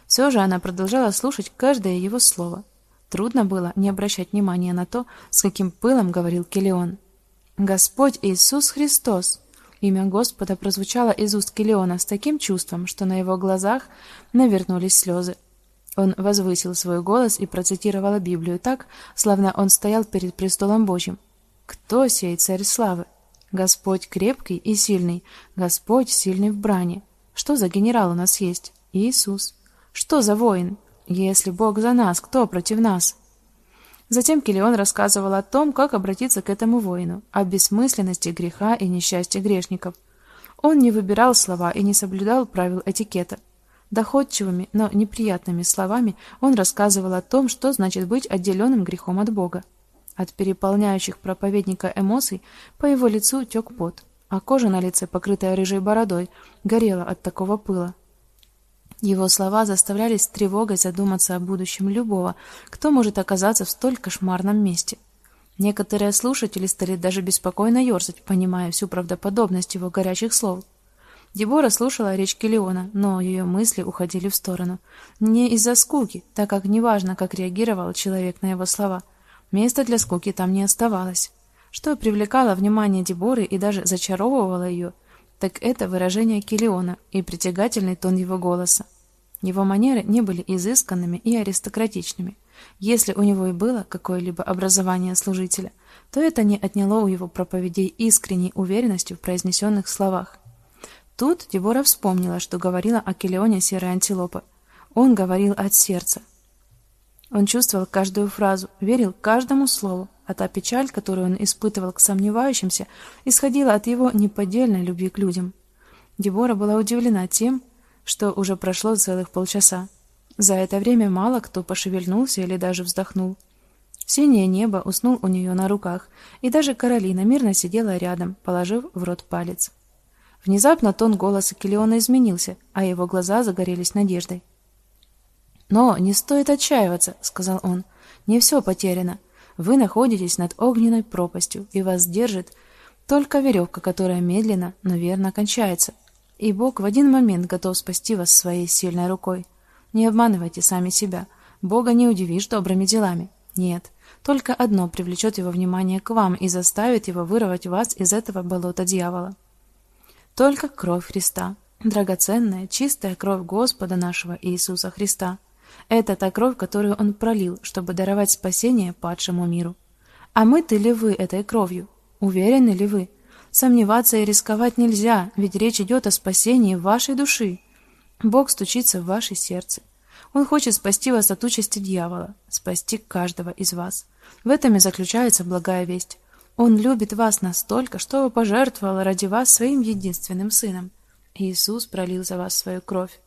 Все же она продолжала слушать каждое его слово. Трудно было не обращать внимания на то, с каким пылом говорил Келеон. Господь Иисус Христос. Имя Господа прозвучало из уст Келеона с таким чувством, что на его глазах навернулись слезы. Он возвысил свой голос и процитировал Библию так, словно он стоял перед престолом Божьим. Кто сей царь славы? Господь крепкий и сильный, Господь сильный в брани. Что за генерал у нас есть? Иисус. Что за воин? Если Бог за нас, кто против нас? Затем Килион рассказывал о том, как обратиться к этому воину, о бессмысленности греха и несчастья грешников. Он не выбирал слова и не соблюдал правил этикета. Доходчивыми, но неприятными словами он рассказывал о том, что значит быть отделенным грехом от Бога. От переполняющих проповедника эмоций по его лицу тек пот, а кожа на лице, покрытая рыжей бородой, горела от такого пыла. Его слова заставляли с тревогой задуматься о будущем любого, кто может оказаться в столь кошмарном месте. Некоторые слушатели стали даже беспокойно ерзать, понимая всю правдоподобность его горячих слов. Дебора слушала речь Келеона, но ее мысли уходили в сторону. Не из-за скуки, так как неважно, как реагировал человек на его слова – Места для скуки там не оставалось. Что привлекало внимание Деборы и даже зачаровывало ее, так это выражение Килиона и притягательный тон его голоса. Его манеры не были изысканными и аристократичными. Если у него и было какое-либо образование служителя, то это не отняло у его проповедей искренней уверенности в произнесенных словах. Тут Дебора вспомнила, что говорила о Килионе серой антилопы. Он говорил от сердца, он чувствовал каждую фразу, верил каждому слову, а та печаль, которую он испытывал к сомневающимся, исходила от его неподдельной любви к людям. Дебора была удивлена тем, что уже прошло целых полчаса. За это время мало кто пошевельнулся или даже вздохнул. Синее небо уснул у нее на руках, и даже Каролина мирно сидела рядом, положив в рот палец. Внезапно тон голоса Келеона изменился, а его глаза загорелись надеждой. Но не стоит отчаиваться, сказал он. Не все потеряно. Вы находитесь над огненной пропастью, и вас держит только веревка, которая медленно, но верно кончается. И Бог в один момент готов спасти вас своей сильной рукой. Не обманывайте сами себя. Бога не удивишь добрыми делами. Нет, только одно привлечет его внимание к вам и заставит его вырвать вас из этого болота дьявола. Только кровь Христа, драгоценная, чистая кровь Господа нашего Иисуса Христа. Это та кровь, которую он пролил, чтобы даровать спасение падшему миру. А мы-то ли вы этой кровью? Уверены ли вы? Сомневаться и рисковать нельзя, ведь речь идет о спасении вашей души. Бог стучится в ваше сердце. Он хочет спасти вас от участи дьявола, спасти каждого из вас. В этом и заключается благая весть. Он любит вас настолько, что пожертвовал ради вас своим единственным сыном. Иисус пролил за вас свою кровь.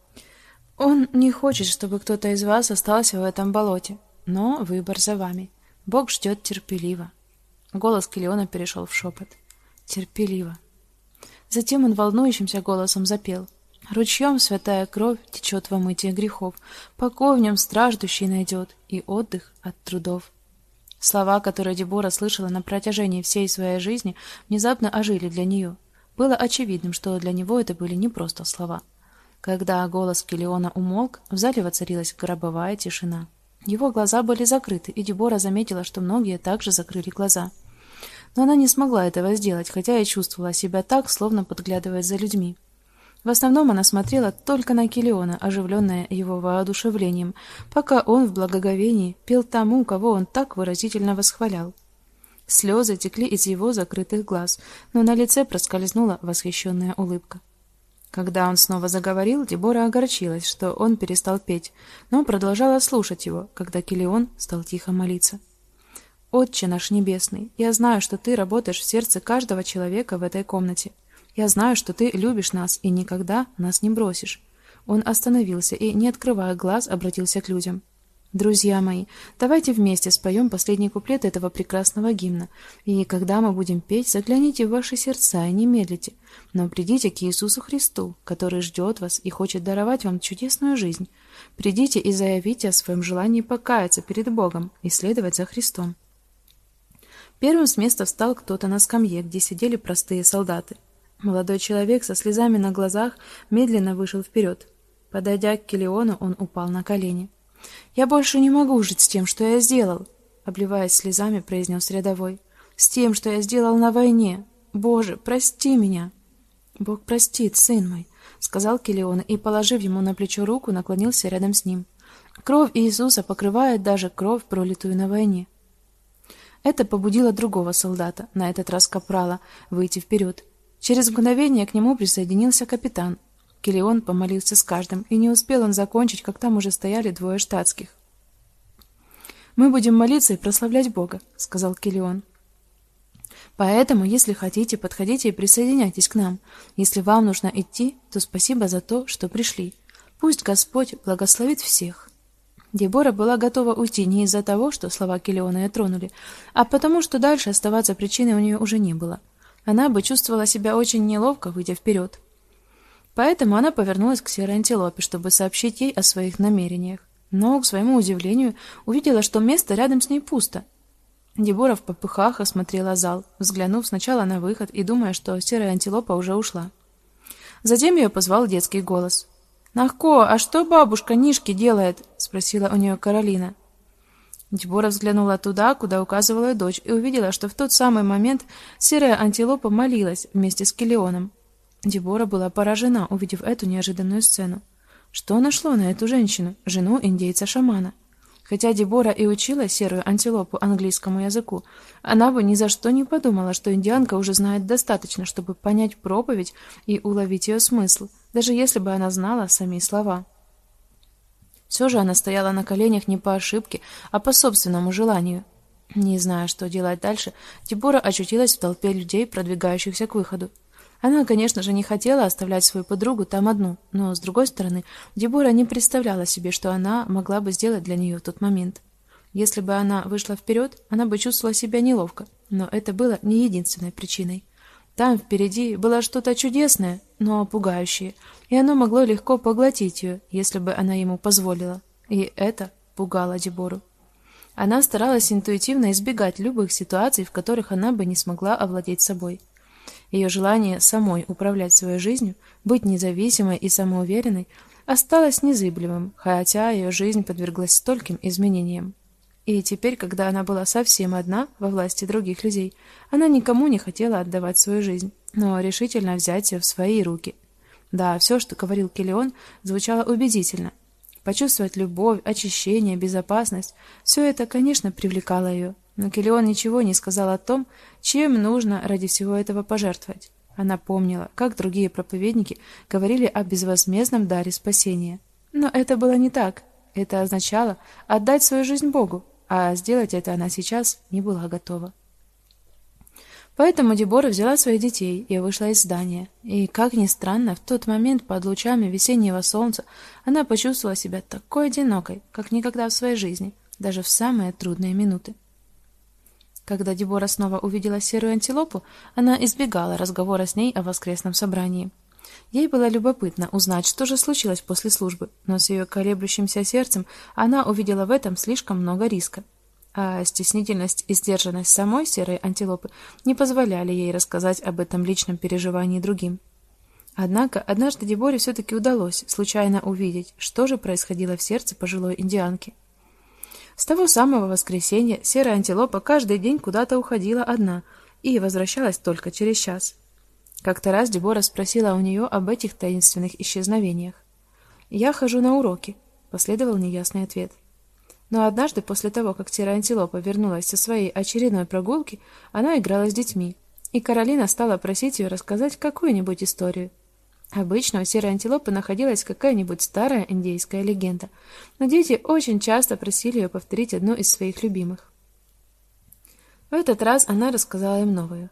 Он не хочет, чтобы кто-то из вас остался в этом болоте, но выбор за вами. Бог ждет терпеливо. Голос Килиона перешел в шепот. Терпеливо. Затем он волнующимся голосом запел: Ручьем святая кровь течет во мытье грехов, покой в нем страждущий найдет и отдых от трудов. Слова, которые Дебора слышала на протяжении всей своей жизни, внезапно ожили для нее. Было очевидным, что для него это были не просто слова. Когда голос Килиона умолк, в зале воцарилась гробовая тишина. Его глаза были закрыты, и Дебора заметила, что многие также закрыли глаза. Но она не смогла этого сделать, хотя и чувствовала себя так, словно подглядывая за людьми. В основном она смотрела только на Килиона, оживленная его воодушевлением, пока он в благоговении пел тому, кого он так выразительно восхвалял. Слезы текли из его закрытых глаз, но на лице проскользнула восхищенная улыбка. Когда он снова заговорил, Дебора огорчилась, что он перестал петь, но продолжала слушать его, когда Килион стал тихо молиться. Отче наш небесный, я знаю, что ты работаешь в сердце каждого человека в этой комнате. Я знаю, что ты любишь нас и никогда нас не бросишь. Он остановился и, не открывая глаз, обратился к людям. Друзья мои, давайте вместе споем последний куплет этого прекрасного гимна. И когда мы будем петь, загляните в ваши сердца и не медлите, но придите к Иисусу Христу, который ждет вас и хочет даровать вам чудесную жизнь. Придите и заявите о своем желании покаяться перед Богом и следовать за Христом. Первым с места встал кто-то на скамье, где сидели простые солдаты. Молодой человек со слезами на глазах медленно вышел вперед. Подойдя к Килиону, он упал на колени. Я больше не могу жить с тем, что я сделал, обливаясь слезами, произнес рядовой. С тем, что я сделал на войне. Боже, прости меня. Бог простит, сын мой, сказал Килион и, положив ему на плечо руку, наклонился рядом с ним. Кровь Иисуса покрывает даже кровь, пролитую на войне. Это побудило другого солдата, на этот раз капрала, выйти вперед. Через мгновение к нему присоединился капитан, Килион помолился с каждым, и не успел он закончить, как там уже стояли двое штатских. Мы будем молиться и прославлять Бога, сказал Килион. Поэтому, если хотите, подходите и присоединяйтесь к нам. Если вам нужно идти, то спасибо за то, что пришли. Пусть Господь благословит всех. Дебора была готова уйти не из-за того, что слова Килиона ее тронули, а потому, что дальше оставаться причины у нее уже не было. Она бы чувствовала себя очень неловко, выйдя вперед. Поэтому она повернулась к серой антилопе, чтобы сообщить ей о своих намерениях. Но, к своему удивлению, увидела, что место рядом с ней пусто. Дебора в попыхах осмотрела зал, взглянув сначала на выход и думая, что серая антилопа уже ушла. Затем ее позвал детский голос. "Нахко, а что бабушка Нишки делает?" спросила у нее Каролина. Дебора взглянула туда, куда указывала дочь, и увидела, что в тот самый момент серая антилопа молилась вместе с Килеоном. Дебора была поражена, увидев эту неожиданную сцену. Что нашло на эту женщину, жену индейца-шамана? Хотя Дебора и учила серую антилопу английскому языку, она бы ни за что не подумала, что индианка уже знает достаточно, чтобы понять проповедь и уловить ее смысл, даже если бы она знала сами слова. Все же она стояла на коленях не по ошибке, а по собственному желанию. Не зная, что делать дальше, Дебора очутилась в толпе людей, продвигающихся к выходу. Она, конечно же, не хотела оставлять свою подругу там одну, но с другой стороны, Дебора не представляла себе, что она могла бы сделать для нее в тот момент. Если бы она вышла вперед, она бы чувствовала себя неловко, но это было не единственной причиной. Там впереди было что-то чудесное, но пугающее, и оно могло легко поглотить ее, если бы она ему позволила. И это пугало Дебору. Она старалась интуитивно избегать любых ситуаций, в которых она бы не смогла овладеть собой. Ее желание самой управлять своей жизнью, быть независимой и самоуверенной, осталось незыблемым, хотя ее жизнь подверглась стольким изменениям. И теперь, когда она была совсем одна во власти других людей, она никому не хотела отдавать свою жизнь, но решительно взять ее в свои руки. Да, все, что говорил Килион, звучало убедительно. Почувствовать любовь, очищение, безопасность все это, конечно, привлекало ее. Но Килион ничего не сказал о том, чем нужно ради всего этого пожертвовать. Она помнила, как другие проповедники говорили о безвозмездном даре спасения. Но это было не так. Это означало отдать свою жизнь Богу, а сделать это она сейчас не была готова. Поэтому Дебора взяла своих детей и вышла из здания. И, как ни странно, в тот момент под лучами весеннего солнца она почувствовала себя такой одинокой, как никогда в своей жизни, даже в самые трудные минуты. Когда Дебора снова увидела серую антилопу, она избегала разговора с ней о воскресном собрании. Ей было любопытно узнать, что же случилось после службы, но с ее колеблющимся сердцем она увидела в этом слишком много риска. А стеснительность и сдержанность самой серой антилопы не позволяли ей рассказать об этом личном переживании другим. Однако однажды Деборе все-таки удалось случайно увидеть, что же происходило в сердце пожилой индианки. С того самого воскресенья серая антилопа каждый день куда-то уходила одна и возвращалась только через час. Как-то раз Дебора спросила у нее об этих таинственных исчезновениях. "Я хожу на уроки", последовал неясный ответ. Но однажды после того, как серая антилопа вернулась со своей очередной прогулки, она играла с детьми, и Каролина стала просить ее рассказать какую-нибудь историю. Обычно у серой антилопы находилась какая-нибудь старая индейская легенда, но дети очень часто просили ее повторить одну из своих любимых. В этот раз она рассказала им новую.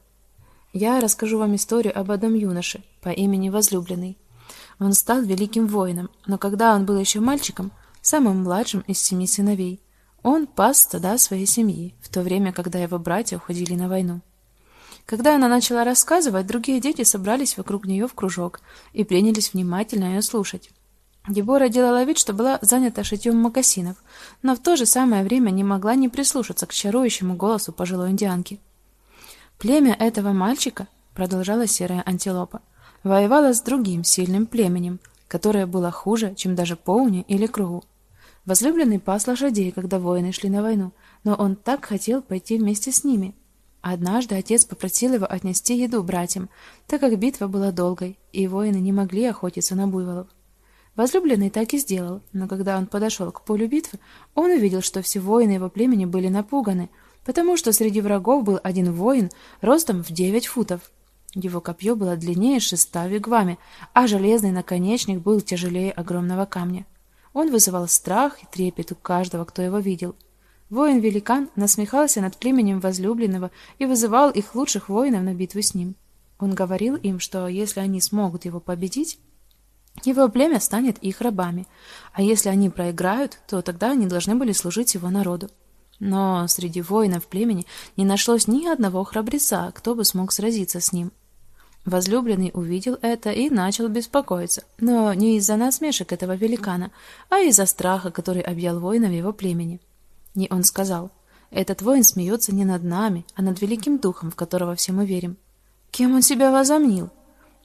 Я расскажу вам историю об одном юноше по имени Возлюбленный. Он стал великим воином, но когда он был еще мальчиком, самым младшим из семи сыновей, он пас стада своей семьи, в то время, когда его братья уходили на войну. Когда она начала рассказывать, другие дети собрались вокруг нее в кружок и принялись внимательно ее слушать. Дебора делала вид, что была занята шитьем мокасинов, но в то же самое время не могла не прислушаться к чарующему голосу пожилой индианки. Племя этого мальчика, продолжала серая антилопа, воевало с другим сильным племенем, которое было хуже, чем даже Поуни или Кругу. Возлюбленный пас лошадей, когда воины шли на войну, но он так хотел пойти вместе с ними. Однажды отец попросил его отнести еду братьям, так как битва была долгой, и воины не могли охотиться на буйволов. Возлюбленный так и сделал, но когда он подошел к полю битвы, он увидел, что все воины его племени были напуганы, потому что среди врагов был один воин ростом в девять футов. Его копье было длиннее шеста вигвами, а железный наконечник был тяжелее огромного камня. Он вызывал страх и трепет у каждого, кто его видел. Воин-великан насмехался над племенем возлюбленного и вызывал их лучших воинов на битву с ним. Он говорил им, что если они смогут его победить, его племя станет их рабами, а если они проиграют, то тогда они должны были служить его народу. Но среди воинов племени не нашлось ни одного храбреца, кто бы смог сразиться с ним. Возлюбленный увидел это и начал беспокоиться, но не из-за насмешек этого великана, а из-за страха, который объял воинов его племени. Не он сказал: "Этот воин смеется не над нами, а над великим духом, в которого все мы верим". Кем он себя возомнил?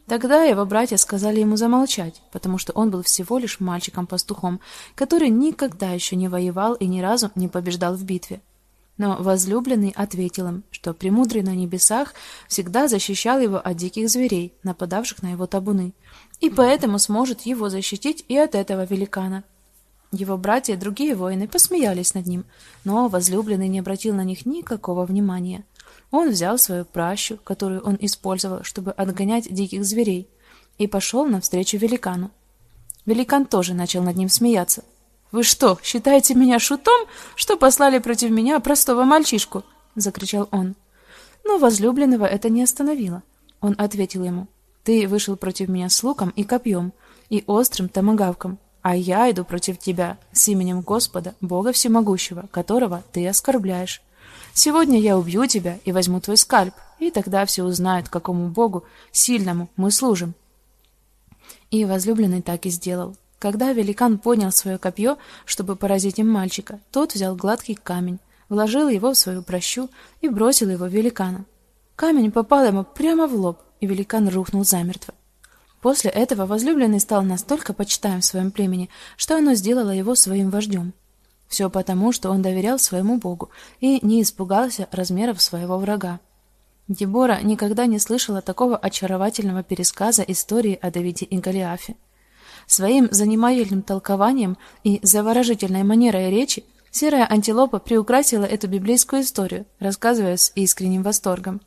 Тогда его братья сказали ему замолчать, потому что он был всего лишь мальчиком-пастухом, который никогда еще не воевал и ни разу не побеждал в битве. Но возлюбленный ответил им, что премудрый на небесах всегда защищал его от диких зверей, нападавших на его табуны, и поэтому сможет его защитить и от этого великана. Его братья и другие воины посмеялись над ним, но возлюбленный не обратил на них никакого внимания. Он взял свою пращу, которую он использовал, чтобы отгонять диких зверей, и пошел навстречу великану. Великан тоже начал над ним смеяться. Вы что, считаете меня шутом, что послали против меня простого мальчишку? закричал он. Но возлюбленного это не остановило. Он ответил ему: Ты вышел против меня с луком и копьем и острым томагавком, а я иду против тебя с именем Господа, Бога всемогущего, которого ты оскорбляешь. Сегодня я убью тебя и возьму твой скальп, и тогда все узнают, какому Богу сильному мы служим. И возлюбленный так и сделал. Когда великан поднял свое копье, чтобы поразить им мальчика, тот взял гладкий камень, вложил его в свою прощу и бросил его в великана. Камень попал ему прямо в лоб, и великан рухнул замертво. После этого возлюбленный стал настолько почитаем в своем племени, что оно сделало его своим вождем. Все потому, что он доверял своему Богу и не испугался размеров своего врага. Дебора никогда не слышала такого очаровательного пересказа истории о Давиде и Голиафе. Своим занимательным толкованием и заворожительной манерой речи серая антилопа приукрасила эту библейскую историю, рассказывая с искренним восторгом.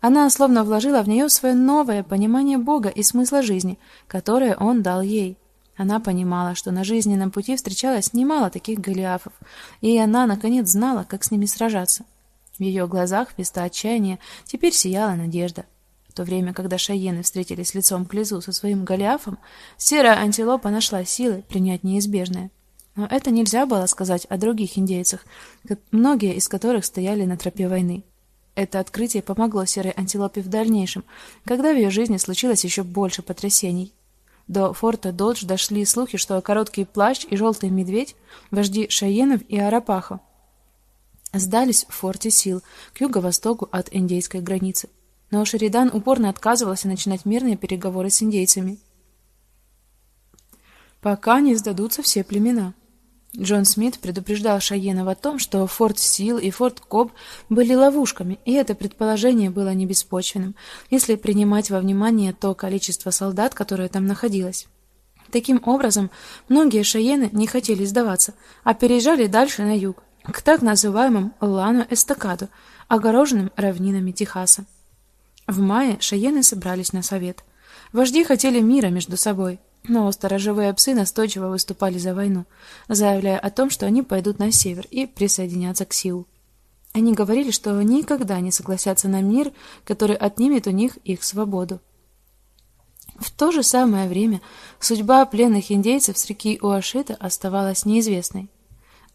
Она словно вложила в нее свое новое понимание Бога и смысла жизни, которое он дал ей. Она понимала, что на жизненном пути встречалось немало таких Голиафов, и она наконец знала, как с ними сражаться. В ее глазах вместо отчаяния теперь сияла надежда. В то время, когда шаены встретились лицом к лицу со своим Голиафом, серая антилопа нашла силы принять неизбежное. Но это нельзя было сказать о других индейцах, многие из которых стояли на тропе войны. Это открытие помогло серой антилопе в дальнейшем, когда в ее жизни случилось еще больше потрясений. До форта Додж дошли слухи, что короткий плащ и желтый медведь, вожди шаенов и арапахо, сдались в форте Сил к юго-востоку от индейской границы. Но Шеридан упорно отказывался начинать мирные переговоры с индейцами. Пока не сдадутся все племена. Джон Смит предупреждал Шаенов о том, что форт Сил и форт Коб были ловушками, и это предположение было не беспочвенным, если принимать во внимание то количество солдат, которое там находилось. Таким образом, многие шаены не хотели сдаваться, а переезжали дальше на юг, к так называемым Лано-Эстакаду, огороженным равнинами Техаса. В мае шаены собрались на совет. Вожди хотели мира между собой, но сторожевые псы настойчиво выступали за войну, заявляя о том, что они пойдут на север и присоединятся к Сиу. Они говорили, что никогда не согласятся на мир, который отнимет у них их свободу. В то же самое время судьба пленных индейцев с реки Уашита оставалась неизвестной.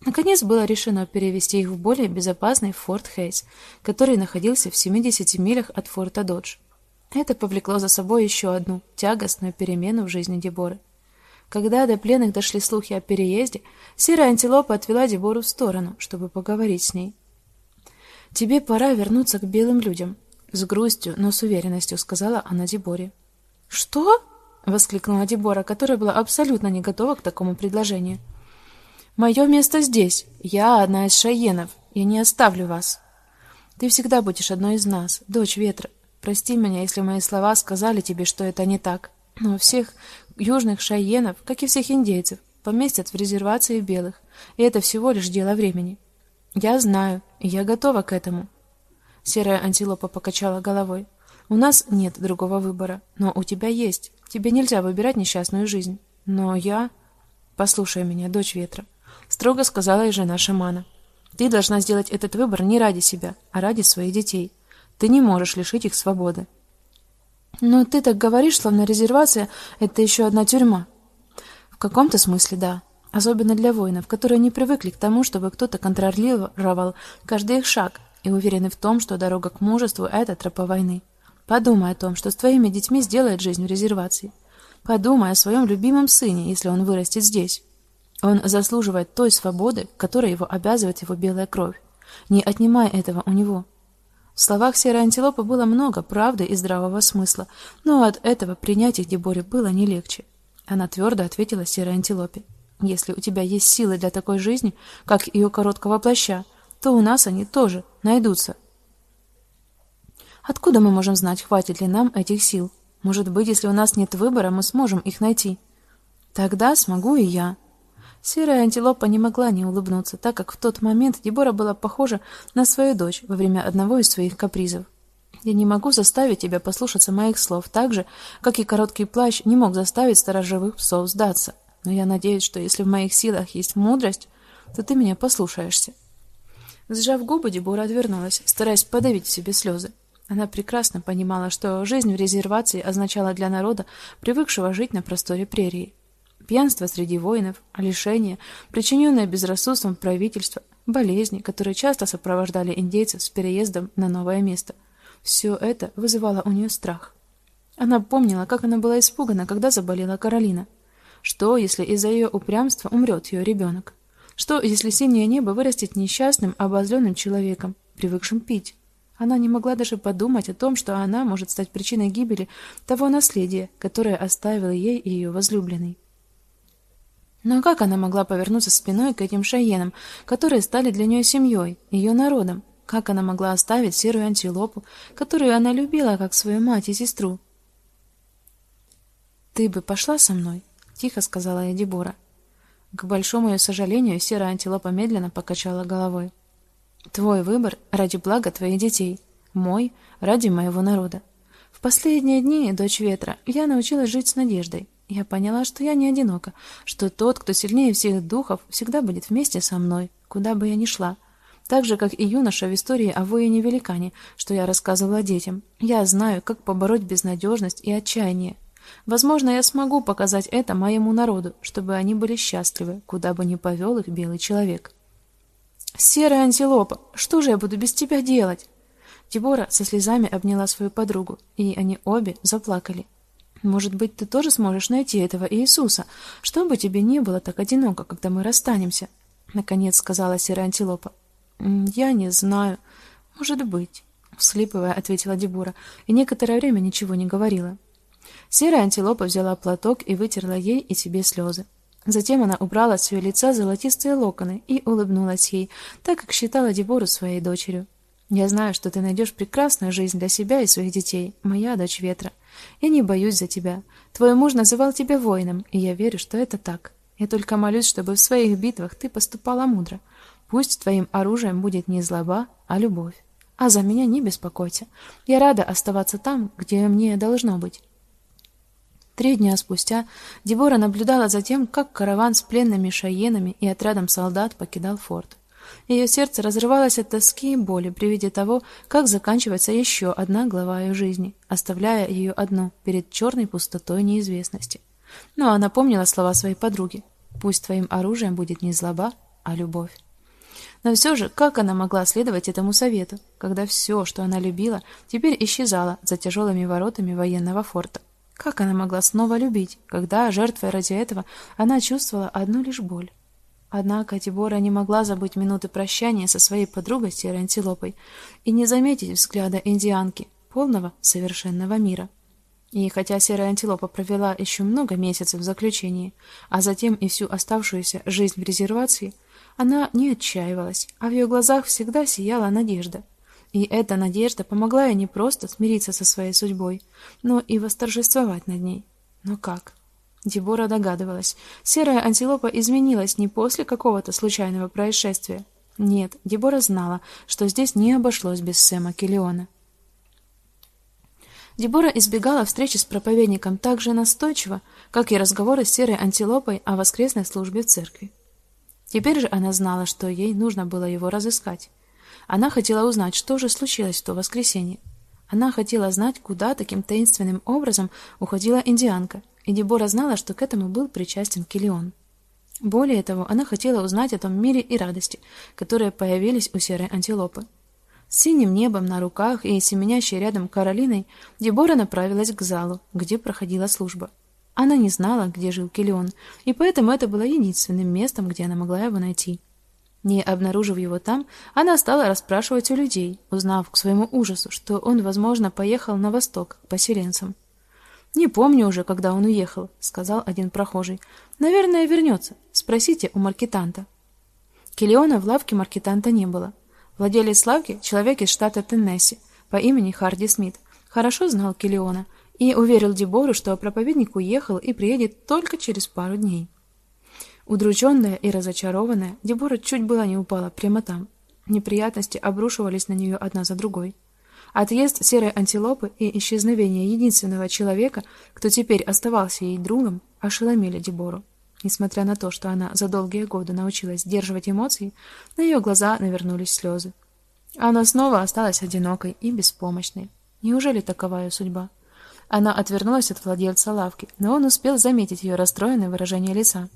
Наконец было решено перевести их в более безопасный Форт Хейс, который находился в 70 милях от форта Додж. Это повлекло за собой еще одну тягостную перемену в жизни Деборы. Когда до пленных дошли слухи о переезде, серая антилопа отвела Дебору в сторону, чтобы поговорить с ней. Тебе пора вернуться к белым людям, с грустью, но с уверенностью сказала она Деборе. Что? воскликнула Дебора, которая была абсолютно не готова к такому предложению. Мое место здесь. Я одна из шаенов. Я не оставлю вас. Ты всегда будешь одной из нас, дочь ветра. Прости меня, если мои слова сказали тебе, что это не так. Но всех южных шайенов, как и всех индейцев, поместят в резервации белых, и это всего лишь дело времени. Я знаю, и я готова к этому. Серая антилопа покачала головой. У нас нет другого выбора, но у тебя есть. Тебе нельзя выбирать несчастную жизнь. Но я, послушай меня, дочь ветра, строго сказала и жена шамана. Ты должна сделать этот выбор не ради себя, а ради своих детей. Ты не можешь лишить их свободы. Но ты так говоришь, словно резервация это еще одна тюрьма. В каком-то смысле да, особенно для воинов, которые не привыкли к тому, чтобы кто-то контролировал каждый их шаг и уверены в том, что дорога к мужеству это тропа войны. Подумай о том, что с твоими детьми сделает жизнь в резервации. Подумай о своем любимом сыне, если он вырастет здесь. Он заслуживает той свободы, которой его обязывает его белая кровь. Не отнимай этого у него. В словах серой антилопы было много правды и здравого смысла, но от этого принять их Деборе было не легче. Она твердо ответила серой антилопе: "Если у тебя есть силы для такой жизни, как у короткого плаща, то у нас они тоже найдутся". Откуда мы можем знать, хватит ли нам этих сил? Может быть, если у нас нет выбора, мы сможем их найти. Тогда смогу и я. Серая антилопа не могла не улыбнуться, так как в тот момент Дебора была похожа на свою дочь во время одного из своих капризов. Я не могу заставить тебя послушаться моих слов, так же, как и короткий плащ не мог заставить сторожевых псов сдаться. Но я надеюсь, что если в моих силах есть мудрость, то ты меня послушаешься. Сжав губы, Дебора отвернулась, стараясь подавить в себе слезы. Она прекрасно понимала, что жизнь в резервации означала для народа, привыкшего жить на просторе прерии, пьянство среди воинов, лишения, причиненные безрассудством правительства, болезни, которые часто сопровождали индейцев с переездом на новое место. Все это вызывало у нее страх. Она помнила, как она была испугана, когда заболела Каролина. Что, если из-за ее упрямства умрет ее ребенок? Что, если синее небо вырастет несчастным, обозленным человеком, привыкшим пить? Она не могла даже подумать о том, что она может стать причиной гибели того наследия, которое оставил ей ее возлюбленный. Но как она могла повернуться спиной к этим шаенам, которые стали для нее семьей, ее народом? Как она могла оставить серую антилопу, которую она любила как свою мать и сестру? Ты бы пошла со мной, тихо сказала ей Дебора. К большому ее сожалению, серая антилопа медленно покачала головой. Твой выбор ради блага твоих детей, мой ради моего народа. В последние дни, дочь ветра, я научилась жить с надеждой. Я поняла, что я не одинока, что тот, кто сильнее всех духов, всегда будет вместе со мной, куда бы я ни шла. Так же, как и юноша в истории о воине-великане, что я рассказывала детям. Я знаю, как побороть безнадежность и отчаяние. Возможно, я смогу показать это моему народу, чтобы они были счастливы, куда бы ни повел их белый человек. Серая антилопа, что же я буду без тебя делать? Дебора со слезами обняла свою подругу, и они обе заплакали. Может быть, ты тоже сможешь найти этого Иисуса, чтобы тебе не было так одиноко, когда мы расстанемся, наконец сказала серая антилопа. Я не знаю. Может быть, вслипывая, ответила Дебора, и некоторое время ничего не говорила. Серая антилопа взяла платок и вытерла ей и себе слезы. Затем она убрала с ее лица золотистые локоны и улыбнулась ей, так как считала Дебору своей дочерью. Я знаю, что ты найдешь прекрасную жизнь для себя и своих детей, моя дочь ветра. Я не боюсь за тебя. Твой муж называл тебя воином, и я верю, что это так. Я только молюсь, чтобы в своих битвах ты поступала мудро. Пусть твоим оружием будет не злоба, а любовь. А за меня не беспокойся. Я рада оставаться там, где мне должно быть. Три дня спустя Дебора наблюдала за тем, как караван с пленными шаенами и отрядом солдат покидал форт. Ее сердце разрывалось от тоски и боли при виде того, как заканчивается еще одна глава ее жизни, оставляя ее одну перед черной пустотой неизвестности. Но она помнила слова своей подруги: "Пусть твоим оружием будет не злоба, а любовь". Но все же, как она могла следовать этому совету, когда все, что она любила, теперь исчезало за тяжелыми воротами военного форта? Как она могла снова любить, когда, жертвой ради этого, она чувствовала одну лишь боль? Однако Тибора не могла забыть минуты прощания со своей подругой серой антилопой и не заметить взгляда индианки, полного совершенного мира. И хотя серая антилопа провела еще много месяцев в заключении, а затем и всю оставшуюся жизнь в резервации, она не отчаивалась, а в ее глазах всегда сияла надежда. И эта надежда помогла ей не просто смириться со своей судьбой, но и восторжествовать над ней. Но как? Дебора догадывалась. Серая антилопа изменилась не после какого-то случайного происшествия. Нет, Дебора знала, что здесь не обошлось без Сэма Киллиона. Дебора избегала встречи с проповедником так же настойчиво, как и разговоры с серой антилопой о воскресной службе в церкви. Теперь же она знала, что ей нужно было его разыскать. Она хотела узнать, что же случилось в то воскресенье. Она хотела знать, куда таким таинственным образом уходила индианка, и Дебора знала, что к этому был причастен Килион. Более того, она хотела узнать о том мире и радости, которые появились у серой антилопы. С синим небом на руках и семенящей рядом Каролиной Дебора направилась к залу, где проходила служба. Она не знала, где жил Килион, и поэтому это было единственным местом, где она могла его найти. Не обнаружив его там, она стала расспрашивать у людей, узнав к своему ужасу, что он, возможно, поехал на восток к поселенцам. Не помню уже, когда он уехал, сказал один прохожий. Наверное, вернется. Спросите у маркетанта. Килиона в лавке маркетанта не было. Владелец лавки человек из штата Теннесси по имени Харди Смит. Хорошо знал Килиона и уверил Дебору, что проповедник уехал и приедет только через пару дней. Удрученная и разочарованная, Дебора чуть было не упала прямо там. Неприятности обрушивались на нее одна за другой. Отъезд серой антилопы и исчезновение единственного человека, кто теперь оставался ей другом, ошеломили Дебору. Несмотря на то, что она за долгие годы научилась сдерживать эмоции, на ее глаза навернулись слезы. Она снова осталась одинокой и беспомощной. Неужели такова ее судьба? Она отвернулась от владельца лавки, но он успел заметить ее расстроенное выражение лица.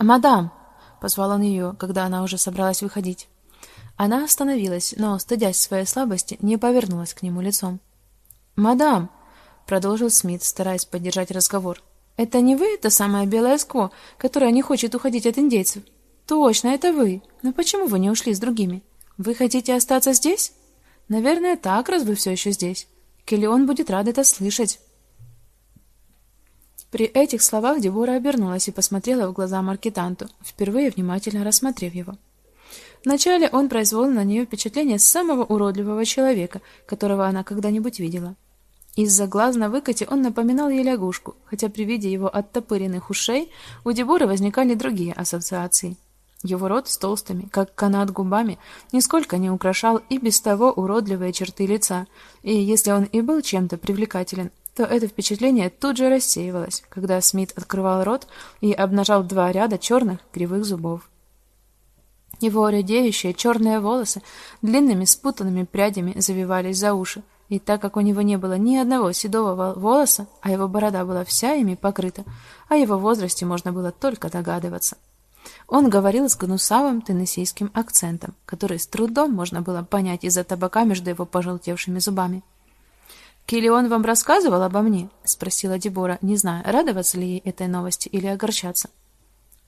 "Мадам", позвал он ее, когда она уже собралась выходить. Она остановилась, но, стыдясь своей слабости, не повернулась к нему лицом. "Мадам", продолжил Смит, стараясь поддержать разговор. "Это не вы, та самая белая скво, которая не хочет уходить от индейцев?" "Точно, это вы. Но почему вы не ушли с другими? Вы хотите остаться здесь?" "Наверное, так, раз вы все еще здесь. Келлион будет рад это слышать." При этих словах Дебора обернулась и посмотрела в глаза маркетанту, впервые внимательно рассмотрев его. Вначале он произвел на нее впечатление самого уродливого человека, которого она когда-нибудь видела. Из-за глаз на выкате он напоминал ей лягушку, хотя при виде его оттопыренных ушей у Деборы возникали другие ассоциации. Его рот с толстыми, как канат губами, нисколько не украшал и без того уродливые черты лица, и если он и был чем-то привлекателен, то это впечатление тут же рассеивалось, когда Смит открывал рот и обнажал два ряда черных кривых зубов. Его редеющие черные волосы длинными спутанными прядями завивались за уши, и так как у него не было ни одного седого волоса, а его борода была вся ими покрыта, о его возрасте можно было только догадываться. Он говорил с гнусавым теннессийским акцентом, который с трудом можно было понять из-за табака между его пожелтевшими зубами. «Киллион вам рассказывал обо мне?» — спросила Дебора, не зная, радоваться ли ей этой новости или огорчаться.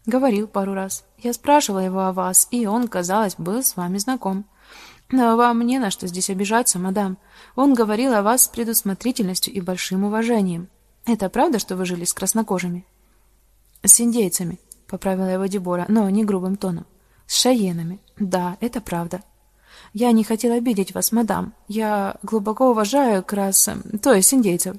«Говорил пару раз. Я спрашивала его о вас, и он, казалось, был с вами знаком. Но вам не на что здесь обижаться, мадам. Он говорил о вас с предусмотрительностью и большим уважением. Это правда, что вы жили с краснокожими?» «С индейцами», поправила его Дебора, но не грубым тоном. С шаенами. Да, это правда. Я не хотела обидеть вас, мадам. Я глубоко уважаю крас, то есть индейцев.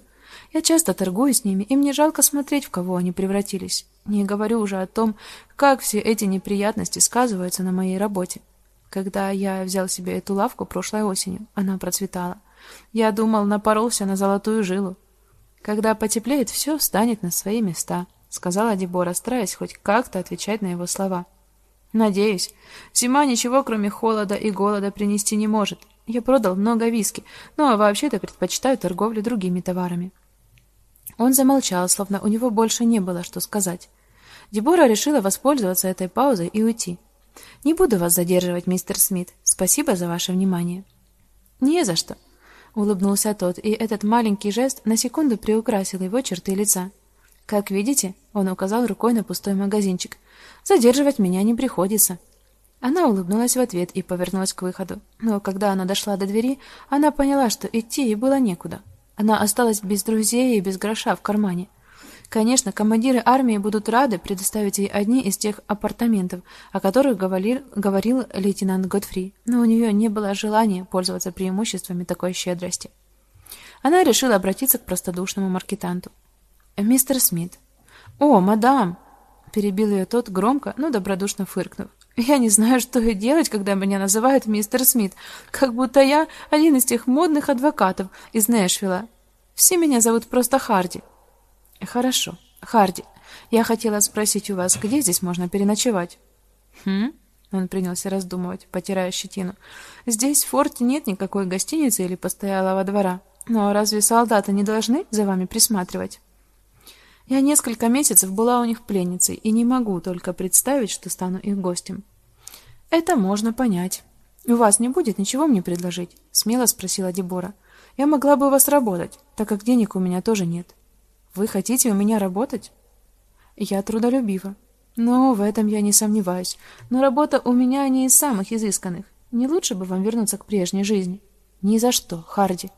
Я часто торгую с ними, и мне жалко смотреть, в кого они превратились. Не говорю уже о том, как все эти неприятности сказываются на моей работе. Когда я взял себе эту лавку прошлой осенью, она процветала. Я думал, напоролся на золотую жилу. Когда потеплеет, все встанет на свои места сказала Дебора, стараясь хоть как-то отвечать на его слова. Надеюсь, зима ничего, кроме холода и голода, принести не может. Я продал много виски, но вообще-то предпочитаю торговлю другими товарами. Он замолчал, словно у него больше не было что сказать. Дебора решила воспользоваться этой паузой и уйти. Не буду вас задерживать, мистер Смит. Спасибо за ваше внимание. Не за что, улыбнулся тот, и этот маленький жест на секунду приукрасил его черты лица. Как видите, он указал рукой на пустой магазинчик. Задерживать меня не приходится. Она улыбнулась в ответ и повернулась к выходу. Но когда она дошла до двери, она поняла, что идти ей было некуда. Она осталась без друзей и без гроша в кармане. Конечно, командиры армии будут рады предоставить ей одни из тех апартаментов, о которых говорил, говорил лейтенант Годфри, но у нее не было желания пользоваться преимуществами такой щедрости. Она решила обратиться к простодушному маркетанту. Мистер Смит. О, мадам, перебил ее тот громко, но добродушно фыркнув. Я не знаю, что и делать, когда меня называют мистер Смит, как будто я один из тех модных адвокатов из Нэшвилла. Все меня зовут просто Харди. Хорошо. Харди, я хотела спросить у вас, где здесь можно переночевать? Хм? Он принялся раздумывать, потирая щетину. Здесь в форте нет никакой гостиницы или постоялого двора. Но разве солдаты не должны за вами присматривать? Я несколько месяцев была у них пленницей и не могу только представить, что стану их гостем. Это можно понять. У вас не будет ничего мне предложить? смело спросила Дебора. Я могла бы у вас работать, так как денег у меня тоже нет. Вы хотите у меня работать? Я трудолюбива. Но в этом я не сомневаюсь. Но работа у меня не из самых изысканных. Не лучше бы вам вернуться к прежней жизни? Ни за что, Харди.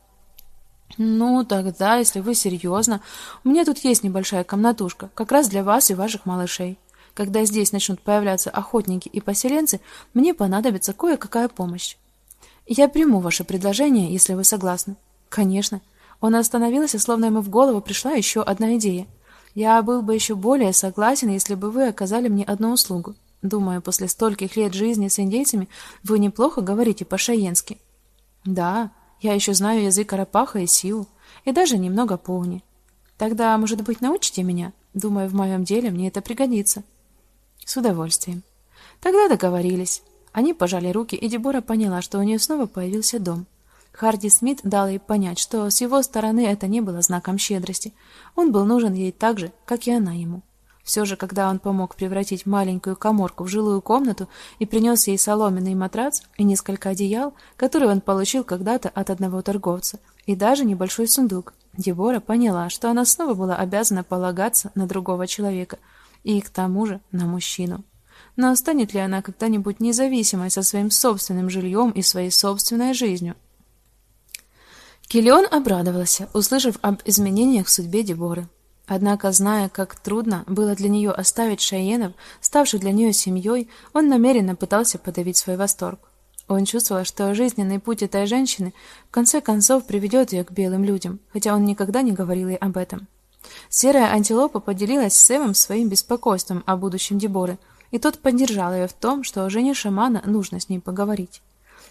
Ну, тогда, если вы серьезно, у меня тут есть небольшая комнатушка, как раз для вас и ваших малышей. Когда здесь начнут появляться охотники и поселенцы, мне понадобится кое-какая помощь. Я приму ваше предложение, если вы согласны. Конечно. Он остановился, словно ему в голову пришла еще одна идея. Я был бы еще более согласен, если бы вы оказали мне одну услугу. Думаю, после стольких лет жизни с индейцами вы неплохо говорите по-шаенски. Да, я еще знаю язык Арапаха и Сиу, и даже немного Пауни. Тогда, может быть, научите меня? Думаю, в моем деле мне это пригодится. С удовольствием. Тогда договорились. Они пожали руки, и Дебора поняла, что у нее снова появился дом. Харди Смит дал ей понять, что с его стороны это не было знаком щедрости. Он был нужен ей так же, как и она ему. Все же, когда он помог превратить маленькую каморку в жилую комнату и принес ей соломенный матрац и несколько одеял, которые он получил когда-то от одного торговца, и даже небольшой сундук, Дебора поняла, что она снова была обязана полагаться на другого человека, и к тому же на мужчину. Но станет ли она когда-нибудь независимой со своим собственным жильем и своей собственной жизнью? Киллион обрадовался, услышав об изменениях в судьбе Деборы. Однако, зная, как трудно было для нее оставить Шаенов, ставших для нее семьей, он намеренно пытался подавить свой восторг. Он чувствовал, что жизненный путь этой женщины в конце концов приведет ее к белым людям, хотя он никогда не говорил ей об этом. Серая антилопа поделилась с Сэмом своим беспокойством о будущем Деборы, и тот поддержал ее в том, что жене шамана нужно с ней поговорить.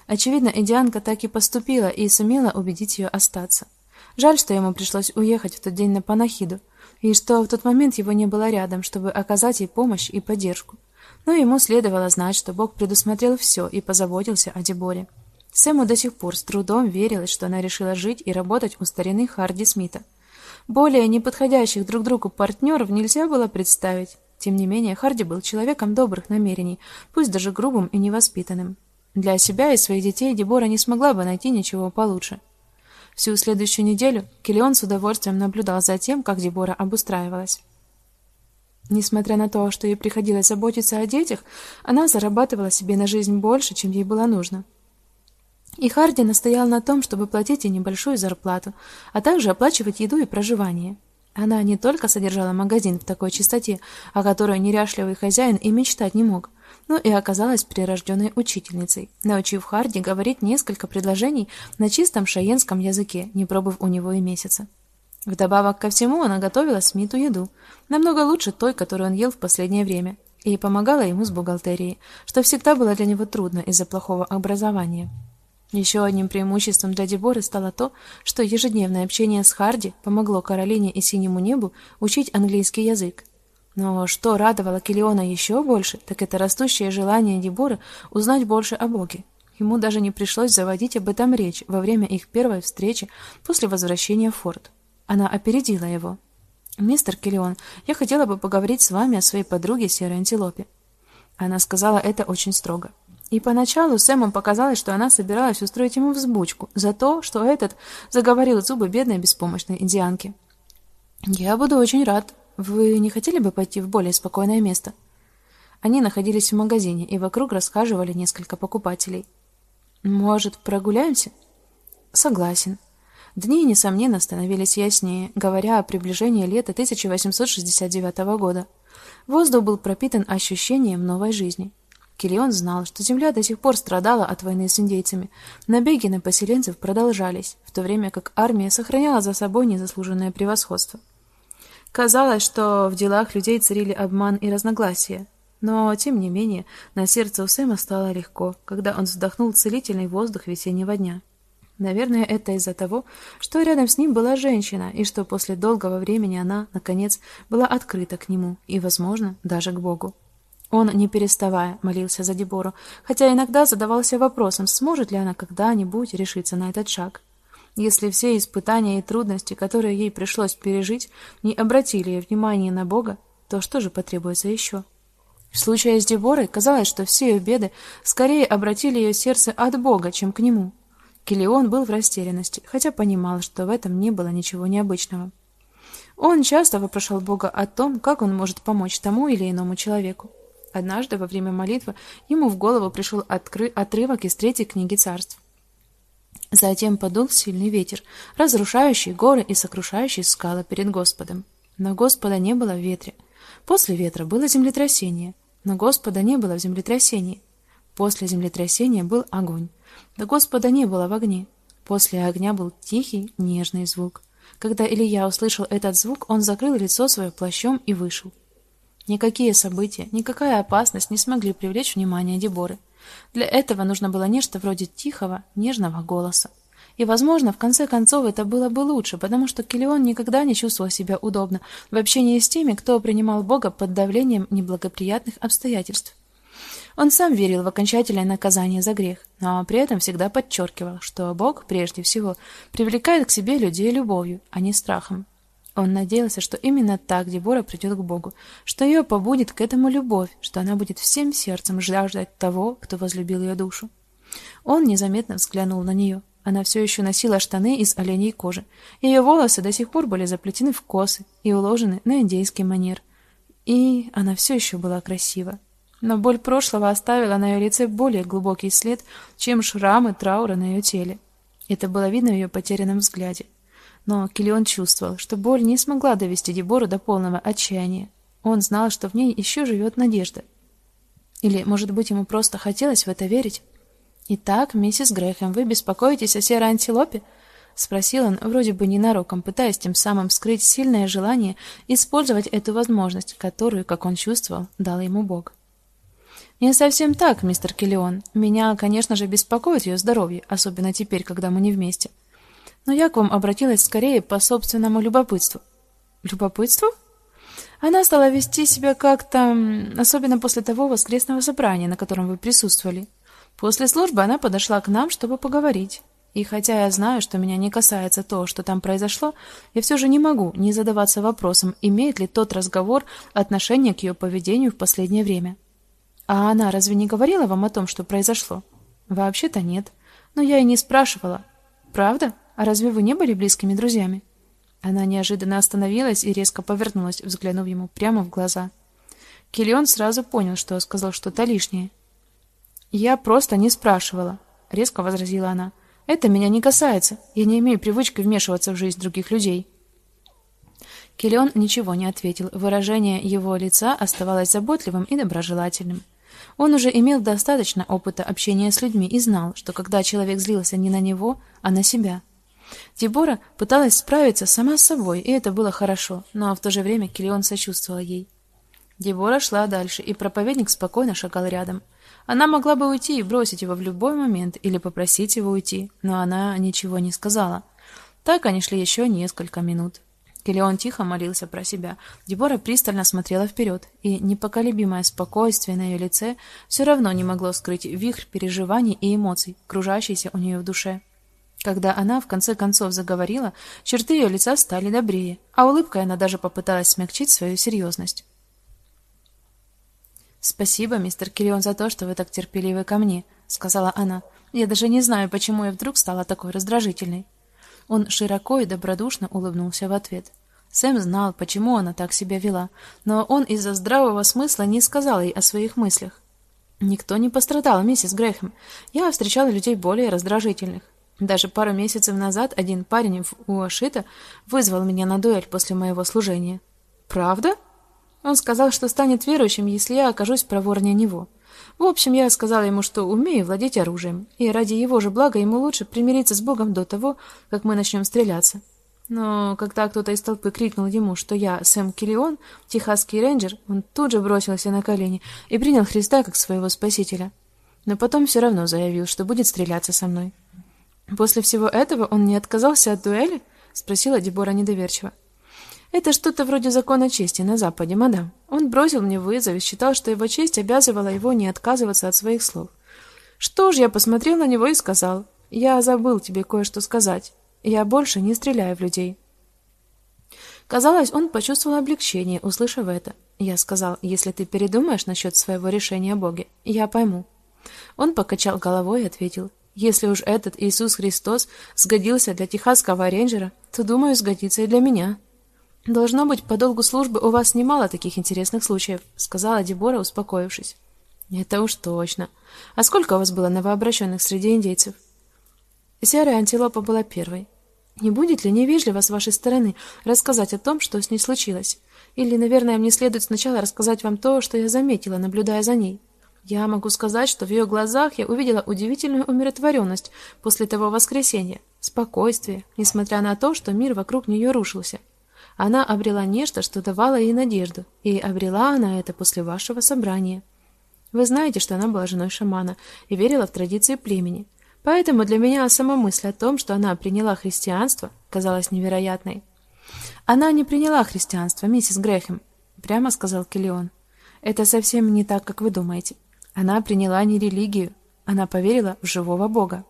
Очевидно, индианка так и поступила и сумела убедить ее остаться. Жаль, что ему пришлось уехать в тот день на панахиду, и что в тот момент его не было рядом, чтобы оказать ей помощь и поддержку. Но ему следовало знать, что Бог предусмотрел все и позаботился о Деборе. Сэму до сих пор с трудом верилось, что она решила жить и работать у старины Харди Смита. Более неподходящих друг другу партнеров нельзя было представить. Тем не менее, Харди был человеком добрых намерений, пусть даже грубым и невоспитанным. Для себя и своих детей Дебора не смогла бы найти ничего получше. Всю следующую неделю Киллион с удовольствием наблюдал за тем, как Дебора обустраивалась. Несмотря на то, что ей приходилось заботиться о детях, она зарабатывала себе на жизнь больше, чем ей было нужно. И Харди настоял на том, чтобы платить ей небольшую зарплату, а также оплачивать еду и проживание. Она не только содержала магазин в такой чистоте, о которой неряшливый хозяин и мечтать не мог, но и оказалась прирожденной учительницей, научив Харди говорить несколько предложений на чистом шаенском языке, не пробыв у него и месяца. Вдобавок ко всему, она готовила Смиту еду, намного лучше той, которую он ел в последнее время, и помогала ему с бухгалтерией, что всегда было для него трудно из-за плохого образования. Еще одним преимуществом для Деборы стало то, что ежедневное общение с Харди помогло Каролине и Синему небу учить английский язык. Но что радовало Килиона еще больше, так это растущее желание Деборы узнать больше о Боге. Ему даже не пришлось заводить об этом речь во время их первой встречи после возвращения в форт. Она опередила его. «Мистер Киллион, я хотела бы поговорить с вами о своей подруге Серой Антилопе». Она сказала это очень строго. И поначалу Сэму показалось, что она собиралась устроить ему взбучку за то, что этот заговорил зубы бедной беспомощной индианки. «Я буду очень рад. Вы не хотели бы пойти в более спокойное место?» Они находились в магазине, и вокруг расхаживали несколько покупателей. «Может, прогуляемся?» «Согласен». Дни, несомненно, становились яснее, говоря о приближении лета 1869 года. Воздух был пропитан ощущением новой жизни. Киллион знал, что земля до сих пор страдала от войны с индейцами. Набеги на поселенцев продолжались, в то время как армия сохраняла за собой незаслуженное превосходство. Казалось, что в делах людей царили обман и разногласия. Но, тем не менее, на сердце у Сэма стало легко, когда он вдохнул целительный воздух весеннего дня. Наверное, это из-за того, что рядом с ним была женщина, и что после долгого времени она, наконец, была открыта к нему и, возможно, даже к Богу. Он, не переставая, молился за Дебору, хотя иногда задавался вопросом, сможет ли она когда-нибудь решиться на этот шаг. Если все испытания и трудности, которые ей пришлось пережить, не обратили ее внимания на Бога, то что же потребуется еще? В случае с Деборой казалось, что все ее беды скорее обратили ее сердце от Бога, чем к нему. Килион был в растерянности, хотя понимал, что в этом не было ничего необычного. Он часто вопрошал Бога о том, как он может помочь тому или иному человеку. Однажды во время молитвы ему в голову пришел откры... отрывок из третьей книги Царств. Затем подул сильный ветер, разрушающий горы и сокрушающий скалы перед Господом. Но Господа не было в ветре. После ветра было землетрясение, но Господа не было в землетрясении. После землетрясения был огонь, но Господа не было в огне. После огня был тихий, нежный звук. Когда Илья услышал этот звук, он закрыл лицо свое плащом и вышел. Никакие события, никакая опасность не смогли привлечь внимание Деборы. Для этого нужно было нечто вроде тихого, нежного голоса. И, возможно, в конце концов это было бы лучше, потому что Килион никогда не чувствовал себя удобно в общении с теми, кто принимал Бога под давлением неблагоприятных обстоятельств. Он сам верил в окончательное наказание за грех, но при этом всегда подчеркивал, что Бог прежде всего привлекает к себе людей любовью, а не страхом. Он надеялся, что именно так Дебора придет к Богу, что ее побудит к этому любовь, что она будет всем сердцем жаждать того, кто возлюбил ее душу. Он незаметно взглянул на нее. Она все еще носила штаны из оленей кожи. Ее волосы до сих пор были заплетены в косы и уложены на индейский манер. И она все еще была красива. Но боль прошлого оставила на ее лице более глубокий след, чем шрамы траура на ее теле. Это было видно в ее потерянном взгляде. Но Киллион чувствовал, что боль не смогла довести Дебору до полного отчаяния. Он знал, что в ней еще живет надежда. Или, может быть, ему просто хотелось в это верить? «Итак, миссис Грэхэм, вы беспокоитесь о серой антилопе?» — спросил он, вроде бы ненароком, пытаясь тем самым скрыть сильное желание использовать эту возможность, которую, как он чувствовал, дал ему Бог. «Не совсем так, мистер Киллион. Меня, конечно же, беспокоит ее здоровье, особенно теперь, когда мы не вместе но я к вам обратилась скорее по собственному любопытству. Любопытству? Она стала вести себя как-то, особенно после того воскресного собрания, на котором вы присутствовали. После службы она подошла к нам, чтобы поговорить. И хотя я знаю, что меня не касается то, что там произошло, я все же не могу не задаваться вопросом, имеет ли тот разговор отношение к ее поведению в последнее время. А она разве не говорила вам о том, что произошло? Вообще-то нет. Но я и не спрашивала. Правда? А разве вы не были близкими друзьями? Она неожиданно остановилась и резко повернулась, взглянув ему прямо в глаза. Киллион сразу понял, что сказал что-то лишнее. Я просто не спрашивала, резко возразила она. Это меня не касается. Я не имею привычки вмешиваться в жизнь других людей. Киллион ничего не ответил. Выражение его лица оставалось заботливым и доброжелательным. Он уже имел достаточно опыта общения с людьми и знал, что когда человек злился не на него, а на себя. Дебора пыталась справиться сама с собой, и это было хорошо, но в то же время Киллион сочувствовал ей. Дебора шла дальше, и проповедник спокойно шагал рядом. Она могла бы уйти и бросить его в любой момент или попросить его уйти, но она ничего не сказала. Так они шли еще несколько минут. Келеон тихо молился про себя. Дебора пристально смотрела вперед, и непоколебимое спокойствие на ее лице все равно не могло скрыть вихрь переживаний и эмоций, кружащийся у нее в душе. Когда она в конце концов заговорила, черты ее лица стали добрее, а улыбкой она даже попыталась смягчить свою серьезность. Спасибо, мистер Кирион, за то, что вы так терпеливы ко мне, сказала она. Я даже не знаю, почему я вдруг стала такой раздражительной. Он широко и добродушно улыбнулся в ответ. Сэм знал, почему она так себя вела, но он из-за здравого смысла не сказал ей о своих мыслях. Никто не пострадал, миссис Грэхэм. Я встречала людей более раздражительных. Даже пару месяцев назад один парень в Уашита вызвал меня на дуэль после моего служения. Правда? Он сказал, что станет верующим, если я окажусь проворнее него. В общем, я сказала ему, что умею владеть оружием, и ради его же блага ему лучше примириться с Богом до того, как мы начнем стреляться. Но когда кто-то из толпы крикнул ему, что я Сэм Киллион, техасский рейнджер, он тут же бросился на колени и принял Христа как своего спасителя. Но потом все равно заявил, что будет стреляться со мной. После всего этого он не отказался от дуэли? спросила Дебора недоверчиво. Это что-то вроде закона чести на западе, мадам. Он бросил мне вызов и считал, что его честь обязывала его не отказываться от своих слов. Что ж, я посмотрел на него и сказал: "Я забыл тебе кое-что сказать. Я больше не стреляю в людей". Казалось, он почувствовал облегчение, услышав это. Я сказал: "Если ты передумаешь насчет своего решения о Боге, я пойму". Он покачал головой и ответил: "Если уж этот Иисус Христос сгодился для техасского рейнджера, то думаю, сгодится и для меня". Должно быть, по долгу службы у вас немало таких интересных случаев, сказала Дебора, успокоившись. Это уж точно. А сколько у вас было новообращенных среди индейцев? Серая антилопа была первой. Не будет ли невежливо с вашей стороны рассказать о том, что с ней случилось? Или, наверное, мне следует сначала рассказать вам то, что я заметила, наблюдая за ней. Я могу сказать, что в ее глазах я увидела удивительную умиротворенность после того воскресенья, спокойствие, несмотря на то, что мир вокруг нее рушился. Она обрела нечто, что давало ей надежду, и обрела она это после вашего собрания. Вы знаете, что она была женой шамана и верила в традиции племени. Поэтому для меня сама мысль о том, что она приняла христианство, казалась невероятной. Она не приняла христианство, миссис Грэхэм, прямо сказал Киллион. Это совсем не так, как вы думаете. Она приняла не религию, она поверила в живого Бога.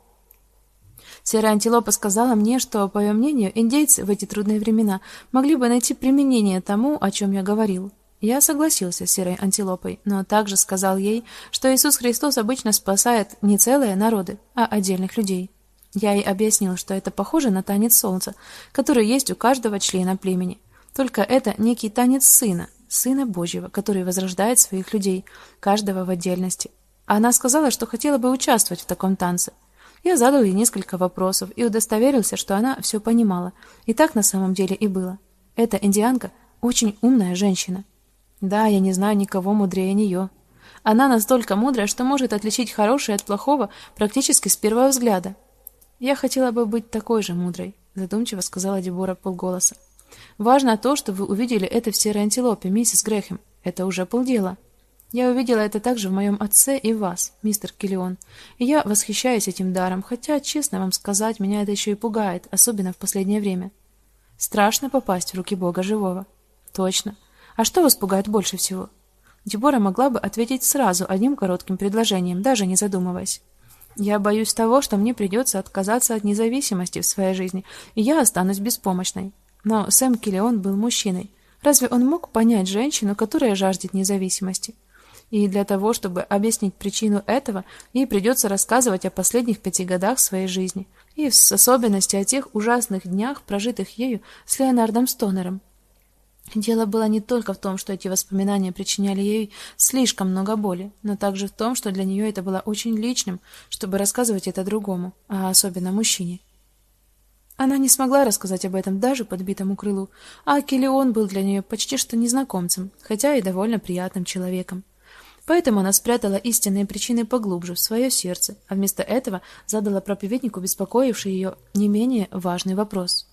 Серая антилопа сказала мне, что, по ее мнению, индейцы в эти трудные времена могли бы найти применение тому, о чем я говорил. Я согласился с серой антилопой, но также сказал ей, что Иисус Христос обычно спасает не целые народы, а отдельных людей. Я ей объяснил, что это похоже на танец солнца, который есть у каждого члена племени. Только это некий танец сына, сына Божьего, который возрождает своих людей, каждого в отдельности. Она сказала, что хотела бы участвовать в таком танце. Я задал ей несколько вопросов и удостоверился, что она все понимала. И так на самом деле и было. Эта индианка очень умная женщина. Да, я не знаю никого мудрее нее. Она настолько мудрая, что может отличить хорошее от плохого практически с первого взгляда. Я хотела бы быть такой же мудрой, задумчиво сказала Дебора полголоса. Важно то, что вы увидели это в серой антилопе, миссис Грэхэм. Это уже полдела. Я увидела это также в моем отце и вас, мистер Киллион. И я восхищаюсь этим даром, хотя, честно вам сказать, меня это еще и пугает, особенно в последнее время. Страшно попасть в руки Бога живого. Точно. А что вас пугает больше всего? Дебора могла бы ответить сразу одним коротким предложением, даже не задумываясь. Я боюсь того, что мне придется отказаться от независимости в своей жизни, и я останусь беспомощной. Но Сэм Киллион был мужчиной. Разве он мог понять женщину, которая жаждет независимости? И для того, чтобы объяснить причину этого, ей придется рассказывать о последних пяти годах своей жизни, и в особенности о тех ужасных днях, прожитых ею с Леонардом Стонером. Дело было не только в том, что эти воспоминания причиняли ей слишком много боли, но также в том, что для нее это было очень личным, чтобы рассказывать это другому, а особенно мужчине. Она не смогла рассказать об этом даже подбитому крылу, а Келеон был для нее почти что незнакомцем, хотя и довольно приятным человеком. Поэтому она спрятала истинные причины поглубже в свое сердце, а вместо этого задала проповеднику беспокоивший ее не менее важный вопрос.